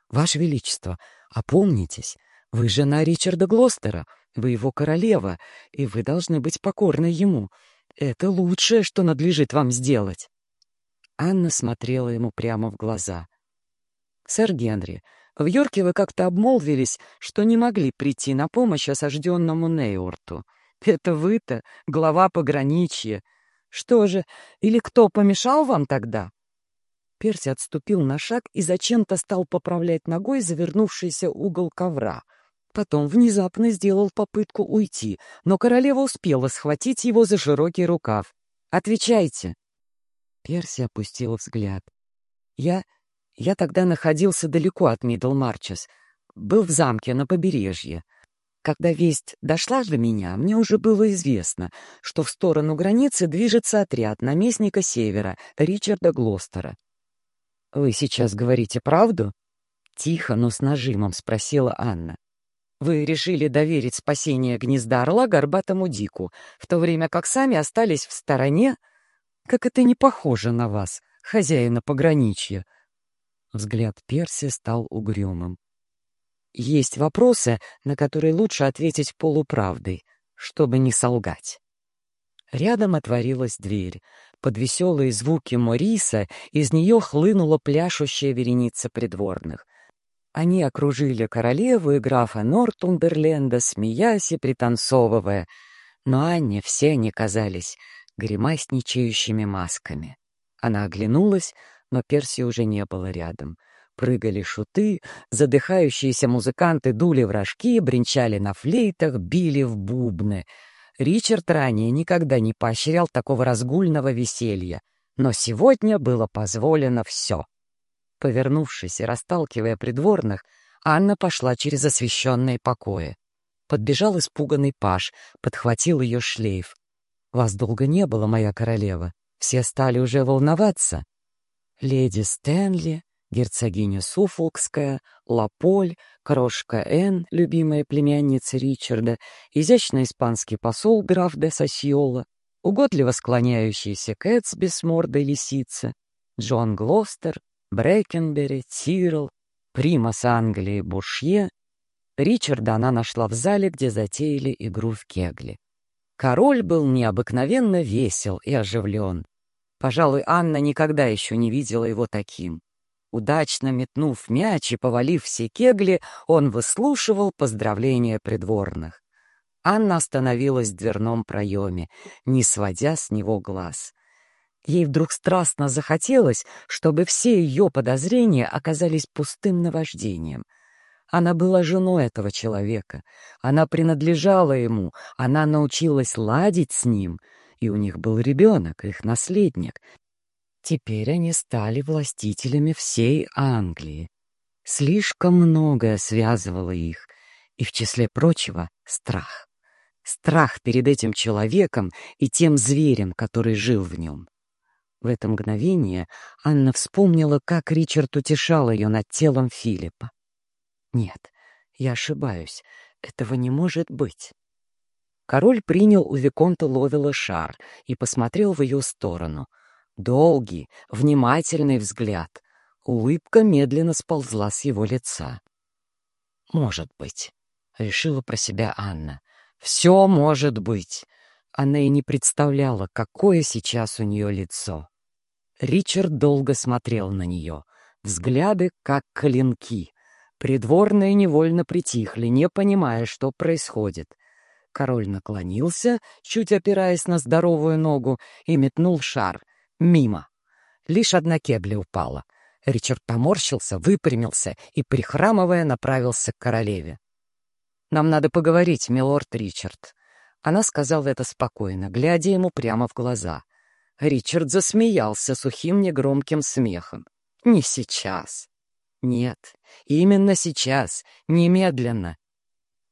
«Ваше Величество, опомнитесь, вы жена Ричарда Глостера, вы его королева, и вы должны быть покорны ему. Это лучшее, что надлежит вам сделать». Анна смотрела ему прямо в глаза. «Сэр Генри, в Йорке вы как-то обмолвились, что не могли прийти на помощь осажденному Нейорту. Это вы-то, глава пограничья. Что же, или кто помешал вам тогда? Перси отступил на шаг и зачем-то стал поправлять ногой завернувшийся угол ковра. Потом внезапно сделал попытку уйти, но королева успела схватить его за широкий рукав. «Отвечайте!» Перси опустил взгляд. «Я... я тогда находился далеко от Мидлмарчес. Был в замке на побережье. Когда весть дошла до меня, мне уже было известно, что в сторону границы движется отряд наместника Севера, Ричарда Глостера. «Вы сейчас говорите правду?» Тихо, но с нажимом спросила Анна. «Вы решили доверить спасение гнезда орла горбатому Дику, в то время как сами остались в стороне? Как это не похоже на вас, хозяина пограничья!» Взгляд Перси стал угрюмым. Есть вопросы, на которые лучше ответить полуправдой, чтобы не солгать. Рядом отворилась дверь. Под веселые звуки Мориса из нее хлынула пляшущая вереница придворных. Они окружили королеву и графа Нортумберленда, смеясь и пританцовывая, но Анне все они казались гримасничающими масками. Она оглянулась, но Перси уже не было рядом. Прыгали шуты, задыхающиеся музыканты дули в рожки, бренчали на флейтах, били в бубны. Ричард ранее никогда не поощрял такого разгульного веселья, но сегодня было позволено все. Повернувшись и расталкивая придворных, Анна пошла через освещенные покои. Подбежал испуганный паж, подхватил ее шлейф. «Вас долго не было, моя королева. Все стали уже волноваться. Леди Стэнли, герцогиня Суфолкская, Лаполь, крошка Энн, любимая племянница Ричарда, изящный испанский посол граф де Сосьола, угодливо склоняющийся Кэтсби с мордой лисицы, Джон Глостер, Брэкенбери, Тирл, примас Англии Бушье. Ричарда она нашла в зале, где затеяли игру в кегли. Король был необыкновенно весел и оживлен. Пожалуй, Анна никогда еще не видела его таким. Удачно метнув мяч и повалив все кегли, он выслушивал поздравления придворных. Анна остановилась в дверном проеме, не сводя с него глаз. Ей вдруг страстно захотелось, чтобы все ее подозрения оказались пустым наваждением. Она была женой этого человека, она принадлежала ему, она научилась ладить с ним — и у них был ребенок, их наследник. Теперь они стали властителями всей Англии. Слишком многое связывало их, и в числе прочего — страх. Страх перед этим человеком и тем зверем, который жил в нем. В это мгновение Анна вспомнила, как Ричард утешал ее над телом Филиппа. «Нет, я ошибаюсь. Этого не может быть. Король принял у Виконта Ловела шар и посмотрел в ее сторону. Долгий, внимательный взгляд. Улыбка медленно сползла с его лица. «Может быть», — решила про себя Анна. «Все может быть». Она и не представляла, какое сейчас у нее лицо. Ричард долго смотрел на нее. Взгляды, как клинки. Придворные невольно притихли, не понимая, что происходит. Король наклонился, чуть опираясь на здоровую ногу, и метнул шар. Мимо. Лишь одна кегля упала. Ричард поморщился, выпрямился и, прихрамывая, направился к королеве. «Нам надо поговорить, милорд Ричард». Она сказала это спокойно, глядя ему прямо в глаза. Ричард засмеялся сухим негромким смехом. «Не сейчас». «Нет, именно сейчас, немедленно,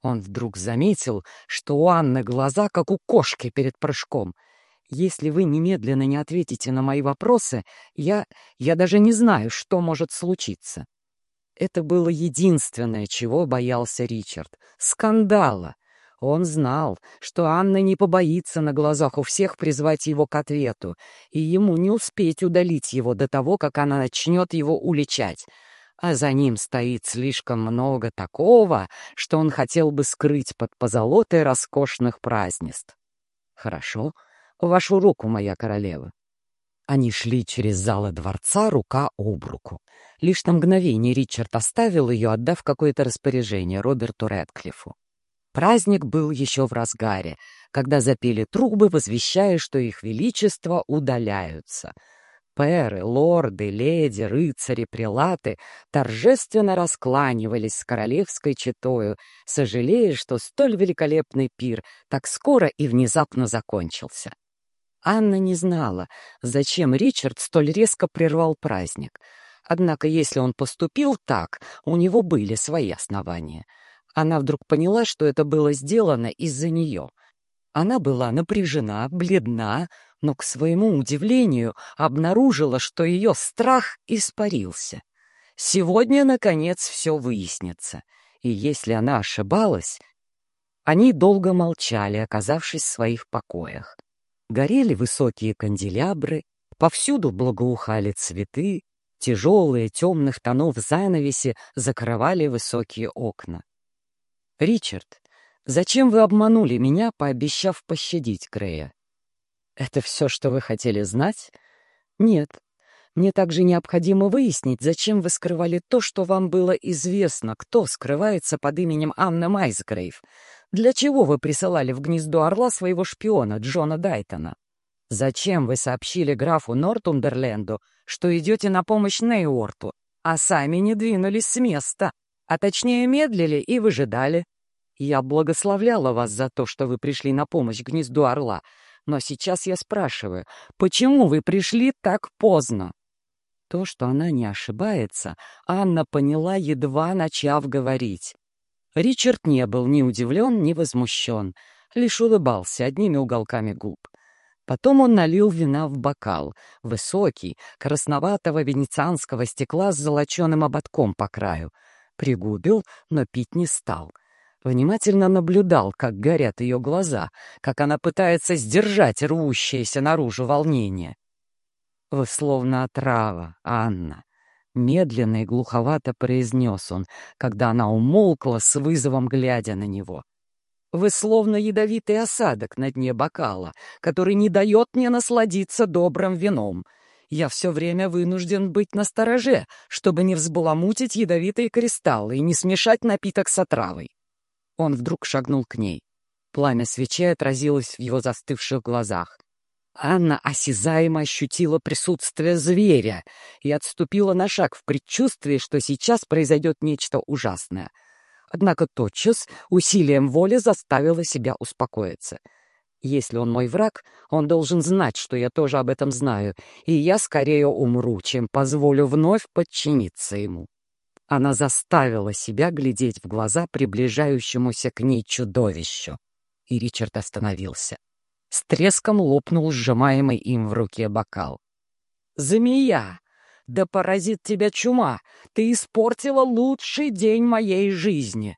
он вдруг заметил, что у Анны глаза, как у кошки перед прыжком. «Если вы немедленно не ответите на мои вопросы, я... я даже не знаю, что может случиться». Это было единственное, чего боялся Ричард. Скандала. Он знал, что Анна не побоится на глазах у всех призвать его к ответу, и ему не успеть удалить его до того, как она начнет его уличать а за ним стоит слишком много такого, что он хотел бы скрыть под позолотой роскошных празднеств. Хорошо, вашу руку, моя королева. Они шли через залы дворца рука об руку. Лишь на мгновение Ричард оставил ее, отдав какое-то распоряжение Роберту Рэдклиффу. Праздник был еще в разгаре, когда запели трубы, возвещая, что их величество удаляются — Пэры, лорды, леди, рыцари, прилаты торжественно раскланивались с королевской четою, сожалея, что столь великолепный пир так скоро и внезапно закончился. Анна не знала, зачем Ричард столь резко прервал праздник. Однако, если он поступил так, у него были свои основания. Она вдруг поняла, что это было сделано из-за нее. Она была напряжена, бледна, но, к своему удивлению, обнаружила, что ее страх испарился. Сегодня, наконец, все выяснится, и если она ошибалась... Они долго молчали, оказавшись в своих покоях. Горели высокие канделябры, повсюду благоухали цветы, тяжелые темных тонов занавеси закрывали высокие окна. «Ричард, зачем вы обманули меня, пообещав пощадить Грея?» Это все, что вы хотели знать? Нет. Мне также необходимо выяснить, зачем вы скрывали то, что вам было известно, кто скрывается под именем Анна Майсгрейв. Для чего вы присылали в гнездо орла своего шпиона Джона Дайтона? Зачем вы сообщили графу Нортундерленду, что идете на помощь Нейорту, а сами не двинулись с места, а точнее медлили и выжидали? Я благословляла вас за то, что вы пришли на помощь гнезду орла, но сейчас я спрашиваю, почему вы пришли так поздно? То, что она не ошибается, Анна поняла, едва начав говорить. Ричард не был ни удивлен, ни возмущен, лишь улыбался одними уголками губ. Потом он налил вина в бокал, высокий, красноватого венецианского стекла с золоченым ободком по краю. Пригубил, но пить не стал. Внимательно наблюдал, как горят ее глаза, как она пытается сдержать рвущееся наружу волнение. «Вы словно отрава, Анна», — медленно и глуховато произнес он, когда она умолкла с вызовом, глядя на него. «Вы словно ядовитый осадок на дне бокала, который не дает мне насладиться добрым вином. Я все время вынужден быть настороже, чтобы не взбаламутить ядовитые кристаллы и не смешать напиток с отравой». Он вдруг шагнул к ней. Пламя свечей отразилось в его застывших глазах. Анна осязаемо ощутила присутствие зверя и отступила на шаг в предчувствии, что сейчас произойдет нечто ужасное. Однако тотчас усилием воли заставила себя успокоиться. Если он мой враг, он должен знать, что я тоже об этом знаю, и я скорее умру, чем позволю вновь подчиниться ему. Она заставила себя глядеть в глаза приближающемуся к ней чудовищу. И Ричард остановился с треском лопнул сжимаемый им в руке бокал. «Змея! Да поразит тебя чума! Ты испортила лучший день моей жизни!»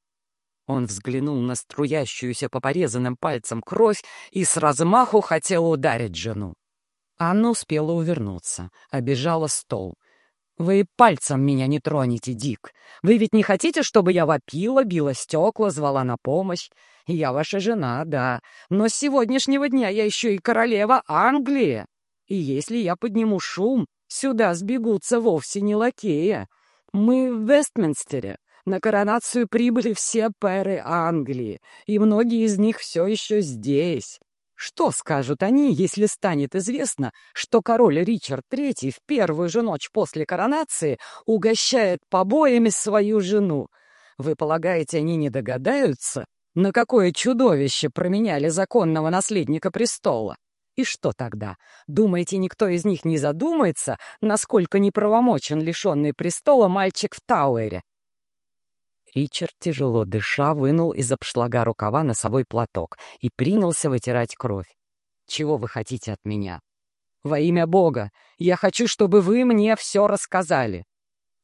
Он взглянул на струящуюся по порезанным пальцам кровь и с размаху хотел ударить жену. Анна успела увернуться, обижала стол. «Вы пальцем меня не тронете, Дик. Вы ведь не хотите, чтобы я вопила, била стекла, звала на помощь? Я ваша жена, да, но с сегодняшнего дня я еще и королева Англии. И если я подниму шум, сюда сбегутся вовсе не лакея. Мы в Вестминстере. На коронацию прибыли все пэры Англии, и многие из них все еще здесь. Что скажут они, если станет известно, что король Ричард III в первую же ночь после коронации угощает побоями свою жену? Вы полагаете, они не догадаются, на какое чудовище променяли законного наследника престола? И что тогда? Думаете, никто из них не задумается, насколько неправомочен лишенный престола мальчик в Тауэре? Ричард, тяжело дыша, вынул из обшлага рукава носовой платок и принялся вытирать кровь. «Чего вы хотите от меня?» «Во имя Бога! Я хочу, чтобы вы мне все рассказали!»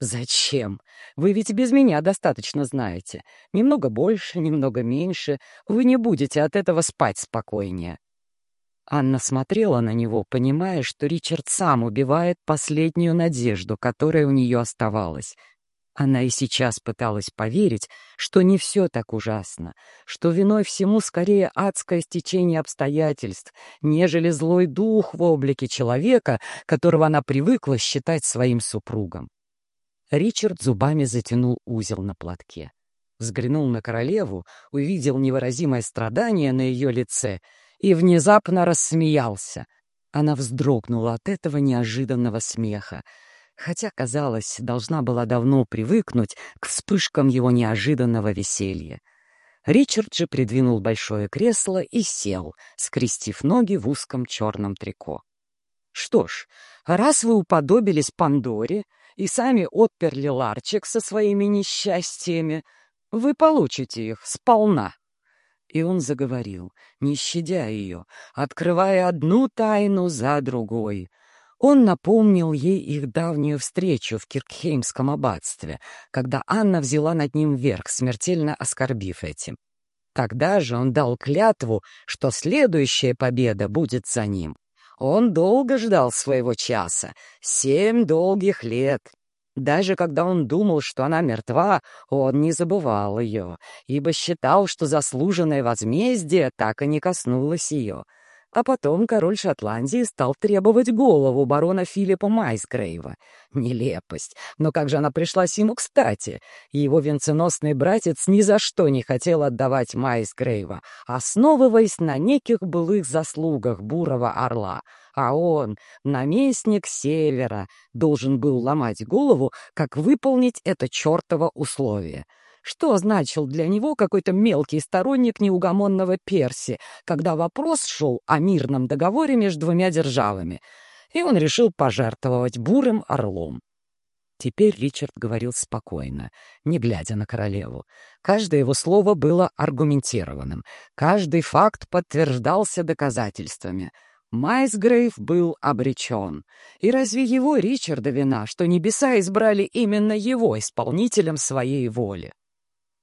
«Зачем? Вы ведь без меня достаточно знаете. Немного больше, немного меньше. Вы не будете от этого спать спокойнее». Анна смотрела на него, понимая, что Ричард сам убивает последнюю надежду, которая у нее оставалась. Она и сейчас пыталась поверить, что не все так ужасно, что виной всему скорее адское стечение обстоятельств, нежели злой дух в облике человека, которого она привыкла считать своим супругом. Ричард зубами затянул узел на платке. Взглянул на королеву, увидел невыразимое страдание на ее лице и внезапно рассмеялся. Она вздрогнула от этого неожиданного смеха, хотя, казалось, должна была давно привыкнуть к вспышкам его неожиданного веселья. Ричард же придвинул большое кресло и сел, скрестив ноги в узком черном трико. «Что ж, раз вы уподобились Пандоре, и сами отперли ларчик со своими несчастьями, вы получите их сполна. И он заговорил, не щадя ее, открывая одну тайну за другой. Он напомнил ей их давнюю встречу в Киркхеймском аббатстве, когда Анна взяла над ним верх, смертельно оскорбив этим. Тогда же он дал клятву, что следующая победа будет за ним. Он долго ждал своего часа, семь долгих лет. Даже когда он думал, что она мертва, он не забывал ее, ибо считал, что заслуженное возмездие так и не коснулось ее. А потом король Шотландии стал требовать голову барона Филиппа Майсгрейва. Нелепость. Но как же она пришлась ему кстати? Его венценосный братец ни за что не хотел отдавать Майсгрейва, основываясь на неких былых заслугах бурого орла. А он, наместник Севера, должен был ломать голову, как выполнить это чертово условие — что значил для него какой-то мелкий сторонник неугомонного Перси, когда вопрос шел о мирном договоре между двумя державами, и он решил пожертвовать бурым орлом. Теперь Ричард говорил спокойно, не глядя на королеву. Каждое его слово было аргументированным, каждый факт подтверждался доказательствами. Майсгрейв был обречен. И разве его, Ричарда, вина, что небеса избрали именно его исполнителем своей воли?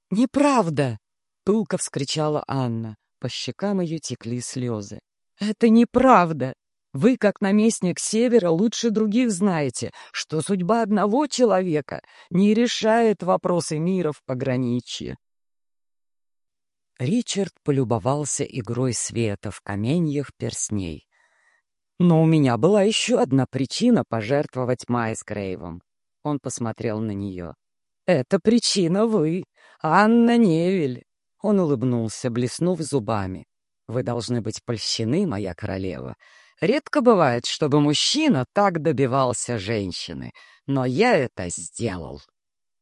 «Неправда!» — пылко вскричала Анна. По щекам ее текли слезы. «Это неправда! Вы, как наместник Севера, лучше других знаете, что судьба одного человека не решает вопросы мира в пограничье». Ричард полюбовался игрой света в каменьях персней. «Но у меня была еще одна причина пожертвовать Майскрейвом». Он посмотрел на нее. «Это причина вы. «Анна Невель!» Он улыбнулся, блеснув зубами. «Вы должны быть польщены, моя королева. Редко бывает, чтобы мужчина так добивался женщины, но я это сделал.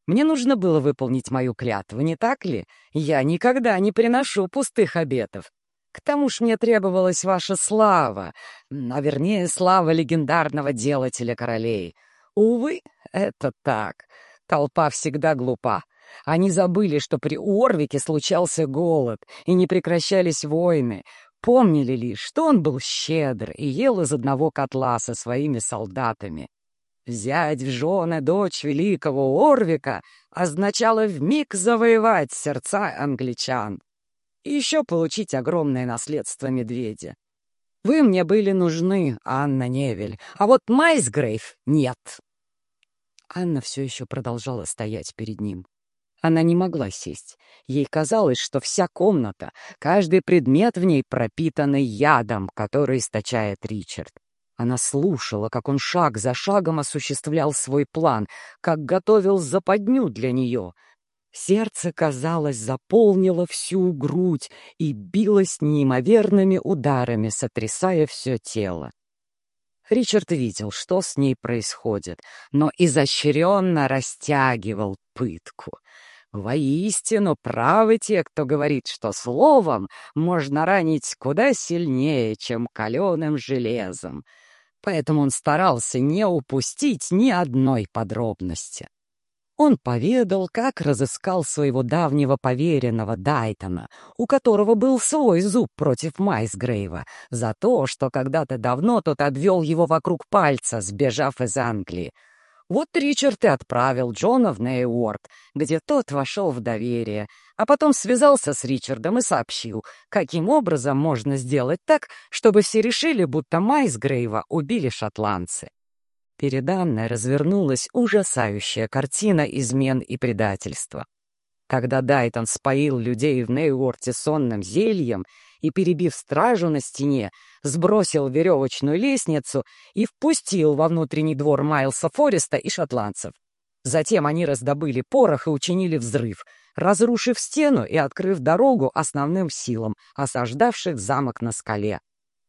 Мне нужно было выполнить мою клятву, не так ли? Я никогда не приношу пустых обетов. К тому ж мне требовалась ваша слава, а вернее, слава легендарного делателя королей. Увы, это так. Толпа всегда глупа. Они забыли, что при Уорвике случался голод, и не прекращались войны. Помнили лишь, что он был щедр и ел из одного котла со своими солдатами. Взять в жены дочь великого Уорвика означало вмиг завоевать сердца англичан и еще получить огромное наследство медведя. Вы мне были нужны, Анна Невель, а вот Майсгрейв нет. Анна все еще продолжала стоять перед ним. Она не могла сесть. Ей казалось, что вся комната, каждый предмет в ней пропитаны ядом, который источает Ричард. Она слушала, как он шаг за шагом осуществлял свой план, как готовил западню для нее. Сердце, казалось, заполнило всю грудь и билось неимоверными ударами, сотрясая все тело. Ричард видел, что с ней происходит, но изощренно растягивал пытку — Воистину, правы те, кто говорит, что словом можно ранить куда сильнее, чем каленым железом. Поэтому он старался не упустить ни одной подробности. Он поведал, как разыскал своего давнего поверенного Дайтона, у которого был свой зуб против Майсгрейва, за то, что когда-то давно тот обвел его вокруг пальца, сбежав из Англии. Вот Ричард и отправил Джона в Нейуорд, где тот вошел в доверие, а потом связался с Ричардом и сообщил, каким образом можно сделать так, чтобы все решили, будто Майсгрейва убили шотландцы. Перед Анной развернулась ужасающая картина измен и предательства. Когда Дайтон споил людей в Нейуорте сонным зельем и, перебив стражу на стене, сбросил веревочную лестницу и впустил во внутренний двор Майлса Фореста и шотландцев. Затем они раздобыли порох и учинили взрыв, разрушив стену и открыв дорогу основным силам, осаждавших замок на скале.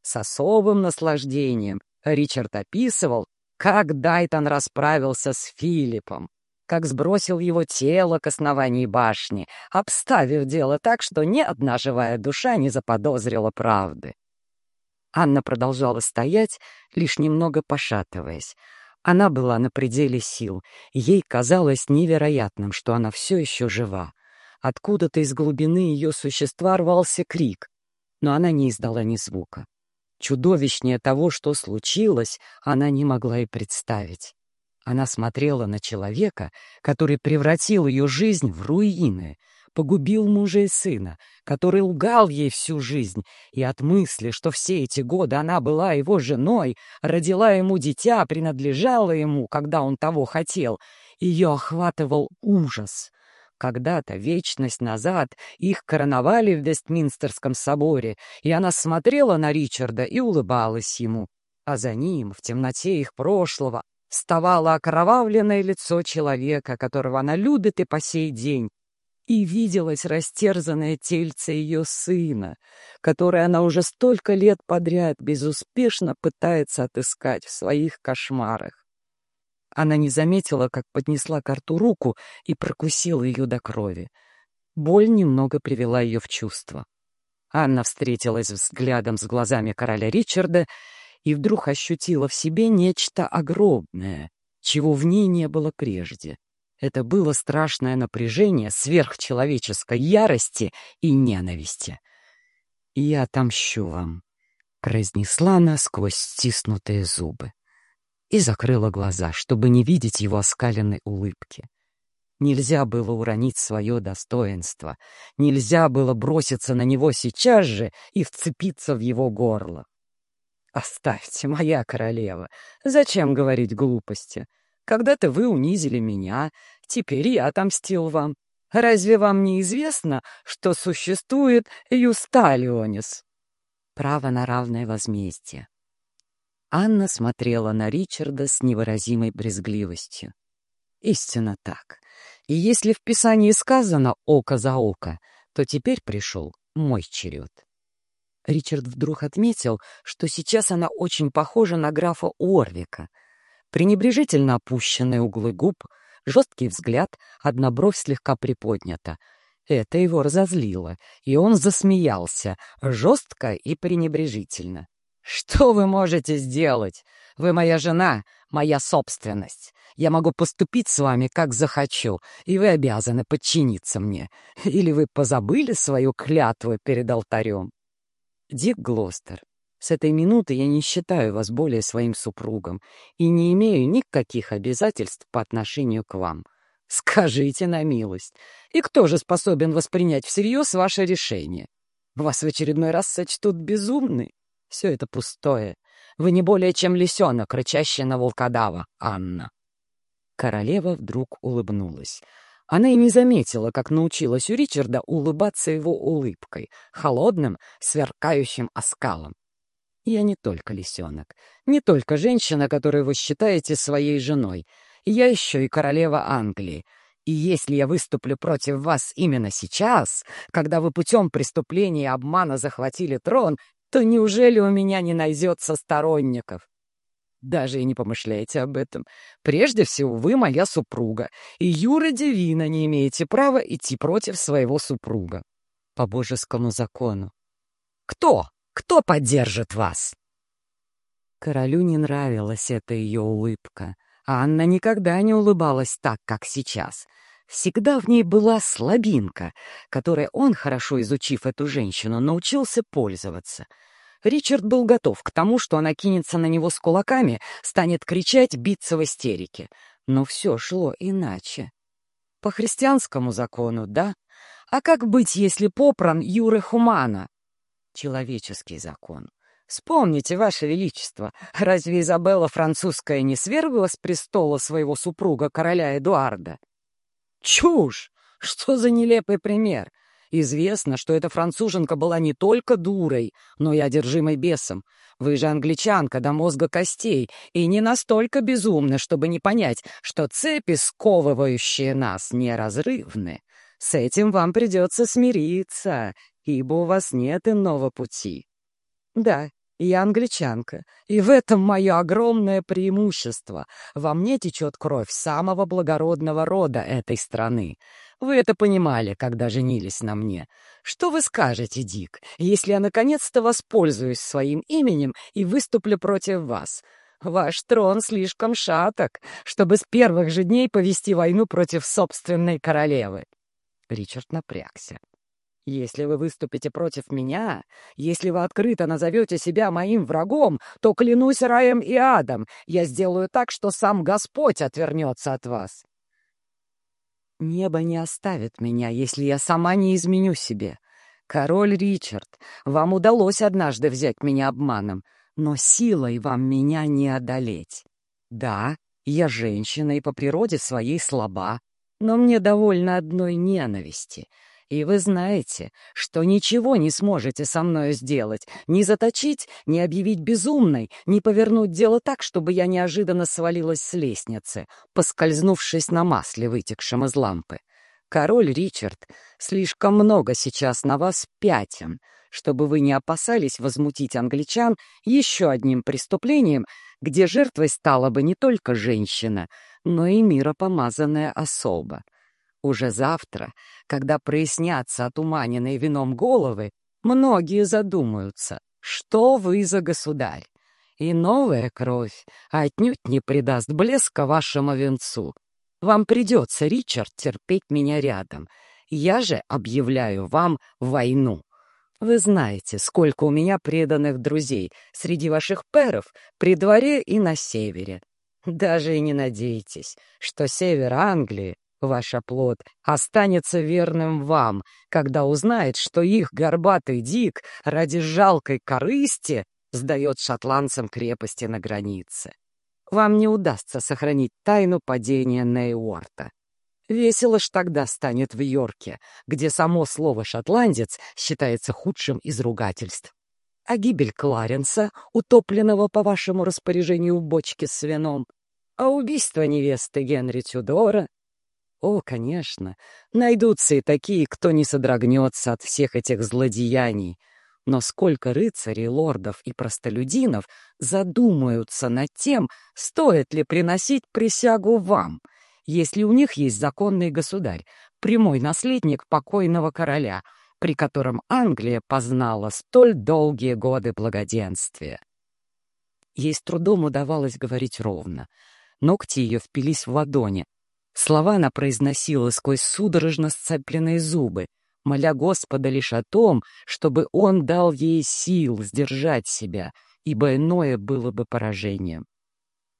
С особым наслаждением Ричард описывал, как Дайтон расправился с Филиппом, как сбросил его тело к основанию башни, обставив дело так, что ни одна живая душа не заподозрила правды. Анна продолжала стоять, лишь немного пошатываясь. Она была на пределе сил, ей казалось невероятным, что она все еще жива. Откуда-то из глубины ее существа рвался крик, но она не издала ни звука. Чудовищнее того, что случилось, она не могла и представить. Она смотрела на человека, который превратил ее жизнь в руины, погубил мужа и сына, который лгал ей всю жизнь, и от мысли, что все эти годы она была его женой, родила ему дитя, принадлежала ему, когда он того хотел, ее охватывал ужас. Когда-то, вечность назад, их короновали в Вестминстерском соборе, и она смотрела на Ричарда и улыбалась ему. А за ним, в темноте их прошлого, вставало окровавленное лицо человека, которого она любит и по сей день, и виделось растерзанное тельце ее сына, которое она уже столько лет подряд безуспешно пытается отыскать в своих кошмарах. Она не заметила, как поднесла к рту руку и прокусила ее до крови. Боль немного привела ее в чувство. Анна встретилась взглядом с глазами короля Ричарда и вдруг ощутила в себе нечто огромное, чего в ней не было прежде. Это было страшное напряжение сверхчеловеческой ярости и ненависти. «Я отомщу вам», — произнесла она сквозь стиснутые зубы и закрыла глаза, чтобы не видеть его оскаленной улыбки. Нельзя было уронить свое достоинство, нельзя было броситься на него сейчас же и вцепиться в его горло. «Оставьте, моя королева, зачем говорить глупости? Когда-то вы унизили меня, теперь я отомстил вам. Разве вам не известно, что существует Юсталионис?» Право на равное возмездие. Анна смотрела на Ричарда с невыразимой брезгливостью. Истинно так. И если в Писании сказано «око за око», то теперь пришел мой черед. Ричард вдруг отметил, что сейчас она очень похожа на графа Уорвика. Пренебрежительно опущенные углы губ, жесткий взгляд, одна бровь слегка приподнята. Это его разозлило, и он засмеялся, жестко и пренебрежительно. «Что вы можете сделать? Вы моя жена, моя собственность. Я могу поступить с вами, как захочу, и вы обязаны подчиниться мне. Или вы позабыли свою клятву перед алтарем?» Дик Глостер, с этой минуты я не считаю вас более своим супругом и не имею никаких обязательств по отношению к вам. Скажите на милость, и кто же способен воспринять всерьез ваше решение? Вас в очередной раз сочтут безумны? Все это пустое. Вы не более чем лисенок, рычащий на волкодава, Анна. Королева вдруг улыбнулась. Она и не заметила, как научилась у Ричарда улыбаться его улыбкой, холодным, сверкающим оскалом. Я не только лисенок, не только женщина, которую вы считаете своей женой. Я еще и королева Англии. И если я выступлю против вас именно сейчас, когда вы путем преступления и обмана захватили трон, то неужели у меня не найдется сторонников? Даже и не помышляйте об этом. Прежде всего, вы моя супруга, и Юра Девина не имеете права идти против своего супруга. По божескому закону. Кто? Кто поддержит вас? Королю не нравилась эта ее улыбка. А Анна никогда не улыбалась так, как сейчас — Всегда в ней была слабинка, которой он, хорошо изучив эту женщину, научился пользоваться. Ричард был готов к тому, что она кинется на него с кулаками, станет кричать, биться в истерике. Но все шло иначе. По христианскому закону, да? А как быть, если попран Юры Хумана? Человеческий закон. Вспомните, Ваше Величество, разве Изабелла Французская не свергла с престола своего супруга, короля Эдуарда? Чушь! Что за нелепый пример? Известно, что эта француженка была не только дурой, но и одержимой бесом. Вы же англичанка до мозга костей и не настолько безумны, чтобы не понять, что цепи, сковывающие нас, неразрывны. С этим вам придется смириться, ибо у вас нет иного пути. Да, я англичанка, и в этом мое огромное преимущество. Во мне течет кровь самого благородного рода этой страны. Вы это понимали, когда женились на мне. Что вы скажете, Дик, если я наконец-то воспользуюсь своим именем и выступлю против вас? Ваш трон слишком шаток, чтобы с первых же дней повести войну против собственной королевы. Ричард напрягся. Если вы выступите против меня, если вы открыто назовете себя моим врагом, то, клянусь раем и адом, я сделаю так, что сам Господь отвернется от вас. Небо не оставит меня, если я сама не изменю себе. Король Ричард, вам удалось однажды взять меня обманом, но силой вам меня не одолеть. Да, я женщина и по природе своей слаба, Но мне довольно одной ненависти. И вы знаете, что ничего не сможете со мною сделать, ни заточить, ни объявить безумной, ни повернуть дело так, чтобы я неожиданно свалилась с лестницы, поскользнувшись на масле, вытекшем из лампы. Король Ричард слишком много сейчас на вас пятен, чтобы вы не опасались возмутить англичан еще одним преступлением, где жертвой стала бы не только женщина, но и миропомазанная особа. Уже завтра, когда прояснятся отуманенные вином головы, многие задумаются, что вы за государь. И новая кровь отнюдь не придаст блеска вашему венцу. Вам придется, Ричард, терпеть меня рядом. Я же объявляю вам войну. Вы знаете, сколько у меня преданных друзей среди ваших перов при дворе и на севере. Даже и не надейтесь, что север Англии, ваш оплот, останется верным вам, когда узнает, что их горбатый дик ради жалкой корысти сдает шотландцам крепости на границе вам не удастся сохранить тайну падения Нейуорта. Весело ж тогда станет в Йорке, где само слово «шотландец» считается худшим из ругательств. А гибель Кларенса, утопленного по вашему распоряжению в бочке с вином, а убийство невесты Генри Тюдора. О, конечно, найдутся и такие, кто не содрогнется от всех этих злодеяний — но сколько рыцарей, лордов и простолюдинов задумаются над тем, стоит ли приносить присягу вам, если у них есть законный государь, прямой наследник покойного короля, при котором Англия познала столь долгие годы благоденствия. Ей с трудом удавалось говорить ровно. Ногти ее впились в ладони. Слова она произносила сквозь судорожно сцепленные зубы — моля Господа лишь о том, чтобы Он дал ей сил сдержать себя, ибо иное было бы поражением.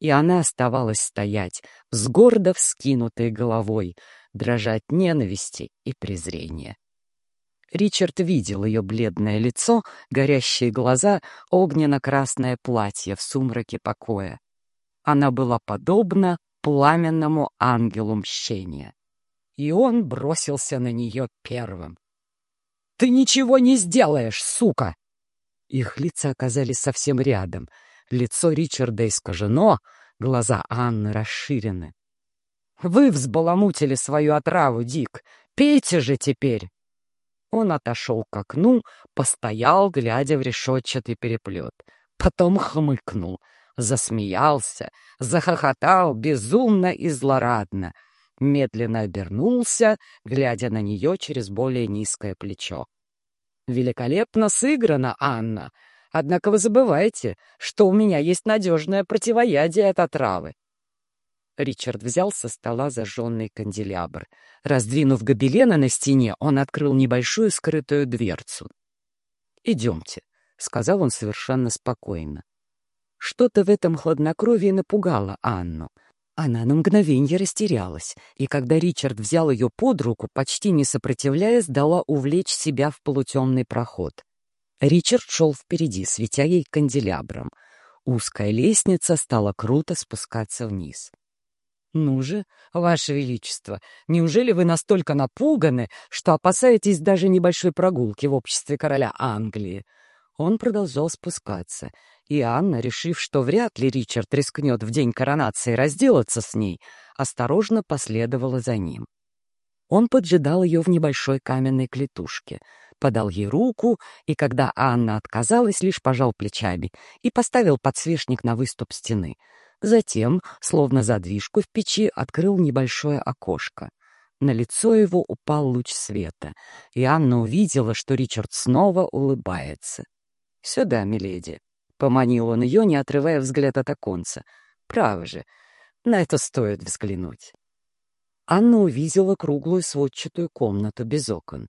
И она оставалась стоять с гордо вскинутой головой, дрожать ненависти и презрения. Ричард видел ее бледное лицо, горящие глаза, огненно-красное платье в сумраке покоя. Она была подобна пламенному ангелу мщения и он бросился на нее первым. «Ты ничего не сделаешь, сука!» Их лица оказались совсем рядом. Лицо Ричарда искажено, глаза Анны расширены. «Вы взбаламутили свою отраву, Дик! Пейте же теперь!» Он отошел к окну, постоял, глядя в решетчатый переплет. Потом хмыкнул, засмеялся, захохотал безумно и злорадно — медленно обернулся, глядя на нее через более низкое плечо. «Великолепно сыграно, Анна! Однако вы забываете, что у меня есть надежное противоядие от отравы». Ричард взял со стола зажженный канделябр. Раздвинув гобелена на стене, он открыл небольшую скрытую дверцу. «Идемте», — сказал он совершенно спокойно. Что-то в этом хладнокровии напугало Анну — она на мгновенье растерялась, и когда Ричард взял ее под руку, почти не сопротивляясь, дала увлечь себя в полутемный проход. Ричард шел впереди, светя ей канделябром. Узкая лестница стала круто спускаться вниз. «Ну же, Ваше Величество, неужели вы настолько напуганы, что опасаетесь даже небольшой прогулки в обществе короля Англии?» Он продолжал спускаться, и Анна, решив, что вряд ли Ричард рискнет в день коронации разделаться с ней, осторожно последовала за ним. Он поджидал ее в небольшой каменной клетушке, подал ей руку, и когда Анна отказалась, лишь пожал плечами и поставил подсвечник на выступ стены. Затем, словно задвижку в печи, открыл небольшое окошко. На лицо его упал луч света, и Анна увидела, что Ричард снова улыбается. «Сюда, миледи», — поманил он ее, не отрывая взгляд от оконца. «Право же, на это стоит взглянуть». Анна увидела круглую сводчатую комнату без окон.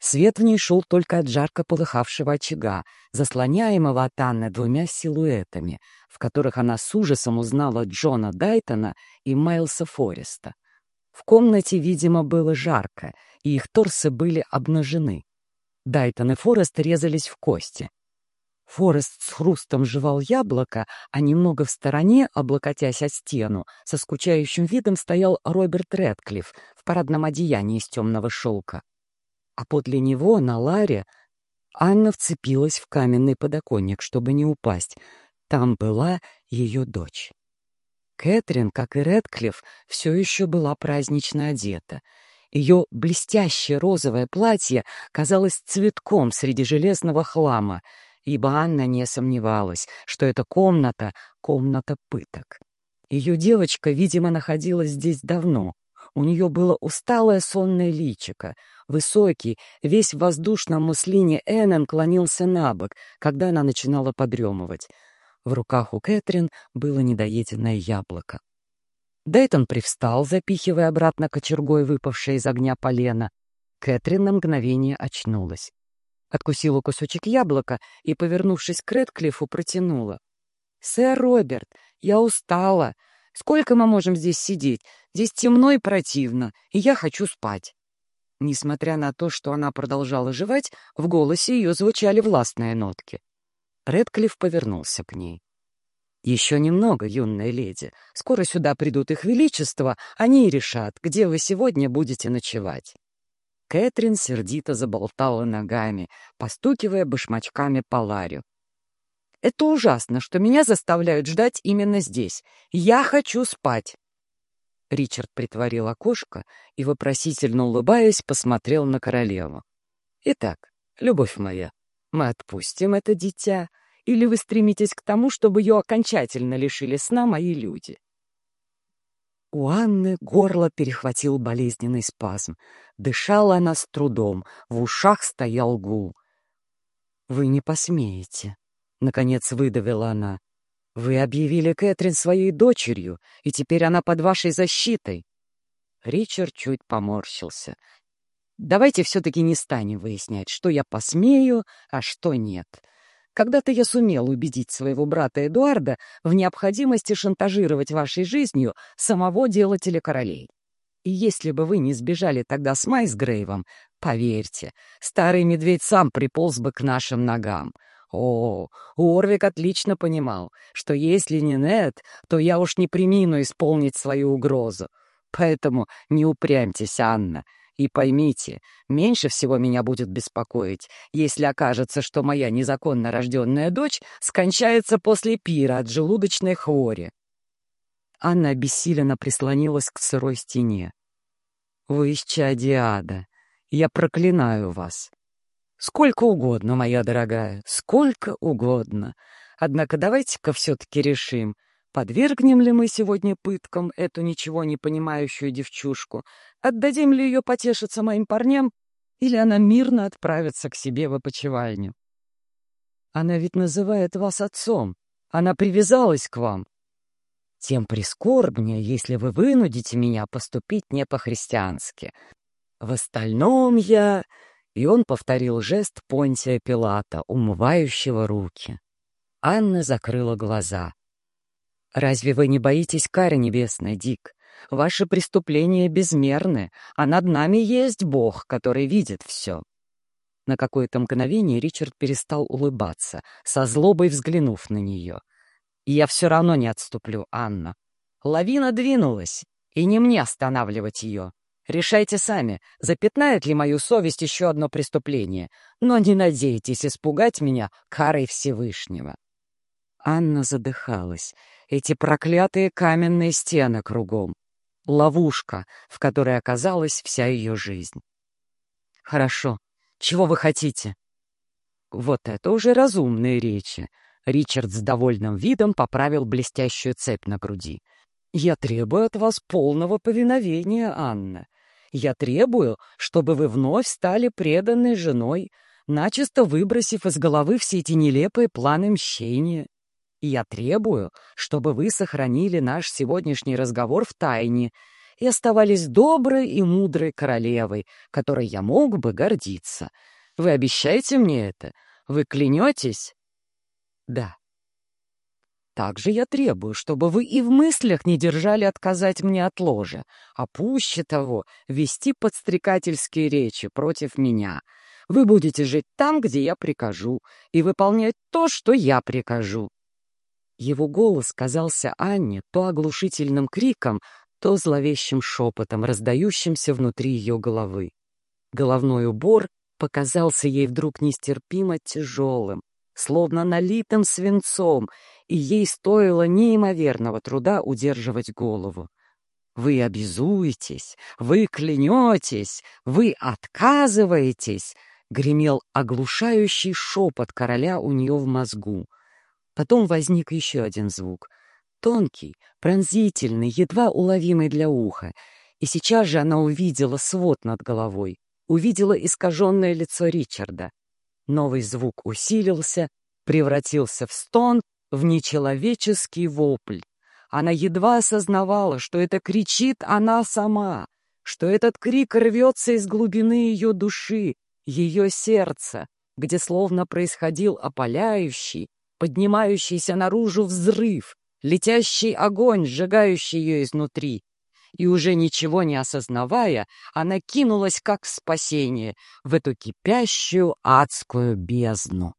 Свет в ней шел только от жарко полыхавшего очага, заслоняемого от Анны двумя силуэтами, в которых она с ужасом узнала Джона Дайтона и Майлса Фореста. В комнате, видимо, было жарко, и их торсы были обнажены. Дайтон и Форест резались в кости. Форест с хрустом жевал яблоко, а немного в стороне, облокотясь о стену, со скучающим видом стоял Роберт Рэдклифф в парадном одеянии из темного шелка. А подле него, на ларе, Анна вцепилась в каменный подоконник, чтобы не упасть. Там была ее дочь. Кэтрин, как и Рэдклифф, все еще была празднично одета. Ее блестящее розовое платье казалось цветком среди железного хлама — ибо Анна не сомневалась, что эта комната — комната пыток. Ее девочка, видимо, находилась здесь давно. У нее было усталое сонное личико. Высокий, весь в воздушном муслине Эннен клонился на бок, когда она начинала подремывать. В руках у Кэтрин было недоеденное яблоко. Дейтон привстал, запихивая обратно кочергой выпавшее из огня полено. Кэтрин на мгновение очнулась. Откусила кусочек яблока и, повернувшись к Редклифу, протянула. «Сэр Роберт, я устала. Сколько мы можем здесь сидеть? Здесь темно и противно, и я хочу спать». Несмотря на то, что она продолжала жевать, в голосе ее звучали властные нотки. Редклифф повернулся к ней. «Еще немного, юная леди. Скоро сюда придут их величество, они и решат, где вы сегодня будете ночевать». Кэтрин сердито заболтала ногами, постукивая башмачками по ларю. «Это ужасно, что меня заставляют ждать именно здесь. Я хочу спать!» Ричард притворил окошко и, вопросительно улыбаясь, посмотрел на королеву. «Итак, любовь моя, мы отпустим это дитя, или вы стремитесь к тому, чтобы ее окончательно лишили сна мои люди?» У Анны горло перехватил болезненный спазм. Дышала она с трудом, в ушах стоял гул. «Вы не посмеете», — наконец выдавила она. «Вы объявили Кэтрин своей дочерью, и теперь она под вашей защитой». Ричард чуть поморщился. «Давайте все-таки не станем выяснять, что я посмею, а что нет. Когда-то я сумел убедить своего брата Эдуарда в необходимости шантажировать вашей жизнью самого делателя королей. И если бы вы не сбежали тогда с Майсгрейвом, поверьте, старый медведь сам приполз бы к нашим ногам. О, Орвик отлично понимал, что если не Нед, то я уж не примину исполнить свою угрозу. Поэтому не упрямьтесь, Анна, и поймите, меньше всего меня будет беспокоить, если окажется, что моя незаконно рожденная дочь скончается после пира от желудочной хвори. Анна обессиленно прислонилась к сырой стене. «Вы из. Я проклинаю вас. Сколько угодно, моя дорогая, сколько угодно. Однако давайте-ка все-таки решим, подвергнем ли мы сегодня пыткам эту ничего не понимающую девчушку, Отдадим ли ее потешиться моим парням, или она мирно отправится к себе в опочивальню? Она ведь называет вас отцом. Она привязалась к вам. Тем прискорбнее, если вы вынудите меня поступить не по-христиански. В остальном я...» И он повторил жест Понтия Пилата, умывающего руки. Анна закрыла глаза. «Разве вы не боитесь кары небесной, Дик? Ваши преступления безмерны, а над нами есть Бог, который видит все». На какое-то мгновение Ричард перестал улыбаться, со злобой взглянув на нее. «Я все равно не отступлю, Анна. Лавина двинулась, и не мне останавливать ее. Решайте сами, запятнает ли мою совесть еще одно преступление, но не надейтесь испугать меня карой Всевышнего». Анна задыхалась. Эти проклятые каменные стены кругом ловушка, в которой оказалась вся ее жизнь. «Хорошо. Чего вы хотите?» Вот это уже разумные речи. Ричард с довольным видом поправил блестящую цепь на груди. «Я требую от вас полного повиновения, Анна. Я требую, чтобы вы вновь стали преданной женой, начисто выбросив из головы все эти нелепые планы мщения. И я требую, чтобы вы сохранили наш сегодняшний разговор в тайне и оставались доброй и мудрой королевой, которой я мог бы гордиться. Вы обещаете мне это? Вы клянетесь? Да. Также я требую, чтобы вы и в мыслях не держали отказать мне от ложа, а пуще того вести подстрекательские речи против меня — Вы будете жить там, где я прикажу, и выполнять то, что я прикажу». Его голос казался Анне то оглушительным криком, то зловещим шепотом, раздающимся внутри ее головы. Головной убор показался ей вдруг нестерпимо тяжелым, словно налитым свинцом, и ей стоило неимоверного труда удерживать голову. Вы обязуетесь, вы клянетесь, вы отказываетесь, — гремел оглушающий шепот короля у нее в мозгу. Потом возник еще один звук. Тонкий, пронзительный, едва уловимый для уха. И сейчас же она увидела свод над головой, увидела искаженное лицо Ричарда. Новый звук усилился, превратился в стон, в нечеловеческий вопль. Она едва осознавала, что это кричит она сама, что этот крик рвется из глубины ее души, ее сердца, где словно происходил опаляющий, поднимающийся наружу взрыв, летящий огонь, сжигающий ее изнутри. И уже ничего не осознавая, она кинулась как в спасение в эту кипящую адскую бездну.